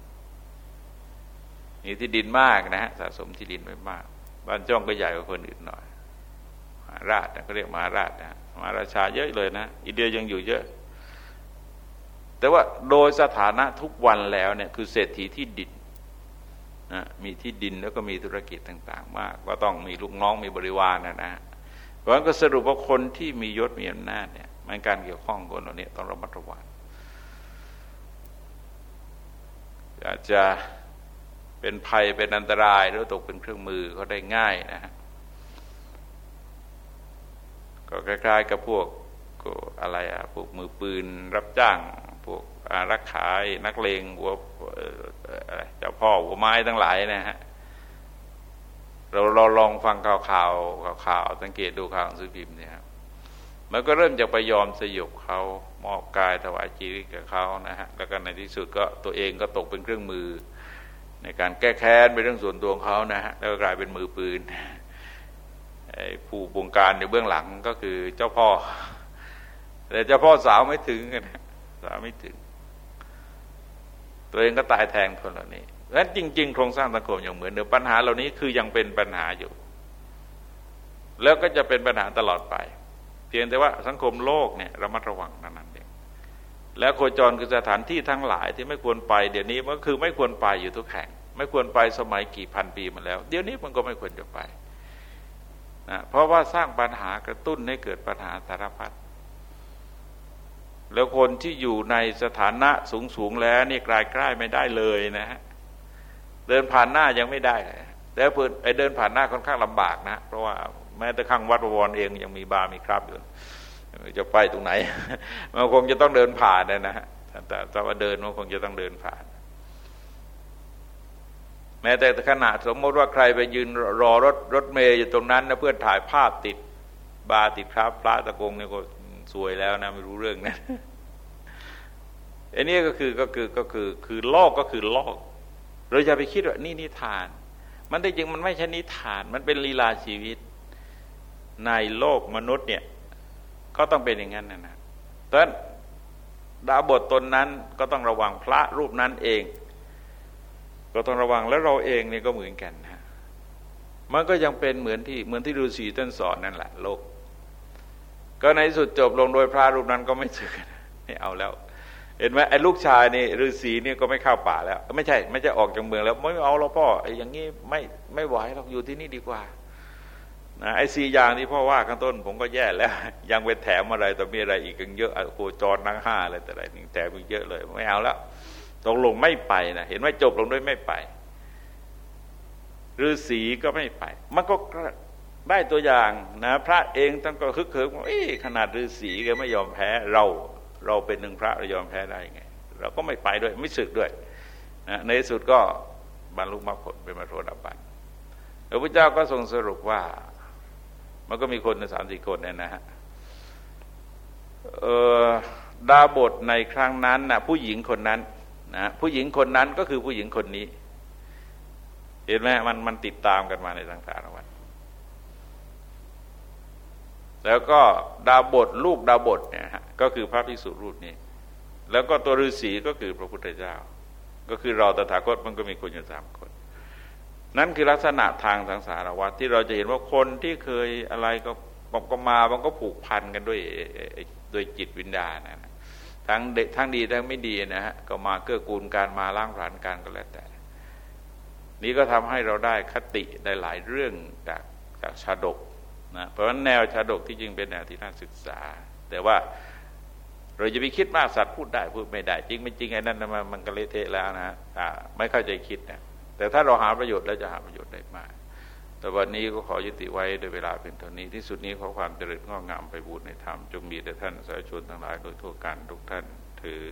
มีที่ดินมากนะฮะสะสมที่ดินไว้มาก บ้านจ้องก็ใหญ่กว่าคนอื่นหน่อยมาราชนะเขาเรียกมหาราชนะมาราชาเยอะเลยนะอินเดียยังอยู่เยอะ แต่ว่าโดยสถานะทุกวันแล้วเนี่ยคือเศรษฐีที่ดินนะมีที่ดินแล้วก็มีธุรกิจต่าง ๆ มาก ก็ต้องมีลูกน้องมีบริวารนะนะเพราะฉะนั้นก็สรุปว่าคนที่มียศมีอำนาจเนี่ยมันการเกี่ยวข้องคนเหล่านี้ต้องระมัดระวังอาจจะ เป็นภัยเป็นอันตรายหรือตกเป็นเครื่องมือเขาได้ง่ายนะฮะก็คล้ายๆกับพวกอะไรอะพวกมือปืนรับจ้าง พวกรักขายนักเลงหัวเจ้าพ่อหัวไม้ทั้งหลายนะฮะเราเราลองฟังข่าวข่าวข่าวสังเกตดูข่าวสุพิมพ์เนี่ยครับมันก็เริ่มจากไปยอมสยบเขามอบกายถวายชีวิตกับเขานะฮะแล้วก็ในที่สุดก็ตัวเองก็ตกเป็นเครื่องมือ ในการแก้แค้นเป็นเรื่องส่วนตัวของเขานะฮะแล้วก็กลายเป็นมือปืนผู้บงการในเบื้องหลังก็คือเจ้าพ่อ แต่เจ้าพ่อสาวไม่ถึงกันสาวไม่ถึง ตัวเองก็ตายแทงคนเหล่านี้และจริง ๆ โครงสร้างสังคมอย่างเหมือนเดิมปัญหาเหล่านี้คือยังเป็นปัญหาอยู่ แล้วก็จะเป็นปัญหาตลอดไป เพียงแต่ว่าสังคมโลกเนี่ยระมัดระวังนั้น แล้วโคจรคือสถานที่ทั้งหลายที่ไม่ควรไปเดี๋ยวนี้มันคือไม่ควรไปอยู่ทุกแห่ง ไม่ควรไปสมัยกี่พันปีมาแล้ว เดี๋ยวนี้มันก็ไม่ควรจะไปนะเพราะว่าสร้างปัญหากระตุ้นให้เกิดปัญหาสารพัดแล้วคนที่อยู่ในสถานะสูงสูงแล้วนี่กลายใกล้ไม่ได้เลยนะฮะเดินผ่านหน้ายังไม่ได้เลยแต่เพื่อไอเดินผ่านหน้าค่อนข้างลำบากนะเพราะว่าแม้แต่ข้างวัดวรเองยังมีบา มีครับอยู่ จะไปตรงไหน มันคงจะต้องเดินผ่านนะฮะแต่ถ้าว่าเดินมันคงจะต้องเดินผ่าน แม้แต่ขณะสมมติว่าใครไปยืนรอรถรถเมย์อยู่ตรงนั้นนะเพื่อถ่ายภาพติดบาติดครับพระตะกงเนี่ก็สวยแล้วนะไม่รู้เรื่องนะอันนี้ก็คือก็คือก็คือคือลอกก็คือลอก เราจะไปคิดว่านี่นิทาน มันแต่จริงมันไม่ใช่นิทาน มันเป็นลีลาชีวิต ในโลกมนุษย์เนี่ย ก็ต้องเป็นอย่างนั้นนะนะดังนั้นดาบทตนนั้นก็ต้องระวังพระรูปนั้นเอง ก็ต้องระวังแล้วเราเองนี่ก็เหมือนกันนะมันก็ยังเป็นเหมือนที่เหมือนที่ฤาษีท่านสอนนั่นแหละโลก ก็ในสุดจบลงโดยพระรูปนั้นก็ไม่สึกไม่เอาแล้ว เห็นไหมไอ้ลูกชายนี่ฤาษีนี่ก็ไม่เข้าป่าแล้ว ไม่ใช่ ไม่จะออกจากเมืองแล้ว ไม่เอาแล้วพ่อไอ้อย่างนี้ไม่ไม่ไหวเราอยู่ที่นี่ดีกว่า นะไอ้สี่อย่างที่พ่อว่าข้างต้น ผมก็แย่แล้ว ยังไปแถมอะไรต่อมีอะไรอีกกันเยอะโคจรนั่งห้าอะไรแต่อะไรนี่แถมอีกเยอะเลย ไม่เอาแล้วตกลงไม่ไปนะเห็นไหมจบลงด้วยไม่ไปฤาษีก็ไม่ไป มันก็ได้ตัวอย่างนะพระเองตั้งก็คึกเขิมว่าขนาดฤาษีก็ไม่ยอมแพ้เรา เราเป็นหนึ่งพระเรายอมแพ้ได้ไง เราก็ไม่ไปด้วยไม่สึกด้วยนะในสุดก็บรรลุมรรคผลเป็นมรรคผลดับบันพระพุทธเจ้าก็ทรงสรุปว่า มันก็มีคนในสามสี่คนเนี่ยนะฮะดาบทในครั้งนั้นนะผู้หญิงคนนั้นนะผู้หญิงคนนั้นก็คือผู้หญิงคนนี้ เห็นไหมมันมันติดตามกันมาในสังสารวัฏแล้วก็ดาบทลูกดาบทเนี่ยฮะก็คือพระภิกษุรูปนี้ แล้วก็ตัวฤาษีก็คือพระพุทธเจ้า ก็คือเราตถาคตมันก็มีคนอยู่สามคน นั่นคือลักษณะทางสังสารวัฏที่เราจะเห็นว่าคนที่เคยอะไรก็ก็มามันก็ผูกพันกันด้วยโดยจิตวิญญาณนะทั้งทั้งดีทั้งไม่ดีนะฮะก็มาเกื้อกูลการมาล้างผลาญการก็แล้วแต่ นี้ก็ทำให้เราได้คติได้หลายเรื่องจากจากชาดกนะเพราะฉะนั้นแนวชาดกที่จริงเป็นแนวที่น่าศึกษา แต่ว่าเราจะไปคิดมากสัตว์พูดได้พูดไม่ได้ จริงไม่จริงไอ้นั่นมันมันก็เละเทะแล้วนะไม่เข้าใจคิดนะ แต่ถ้าเราหาประโยชน์แล้วจะหาประโยชน์ได้มาก แต่วันนี้ก็ขอยุติไว้โดยเวลาเพียงเท่านี้ที่สุดนี้ขอความเจริญงอกงามไปบูรณนธรรมจงมีแด่ท่านสาธุชนทั้งหลายโดยทั่วกันทุกท่านถือ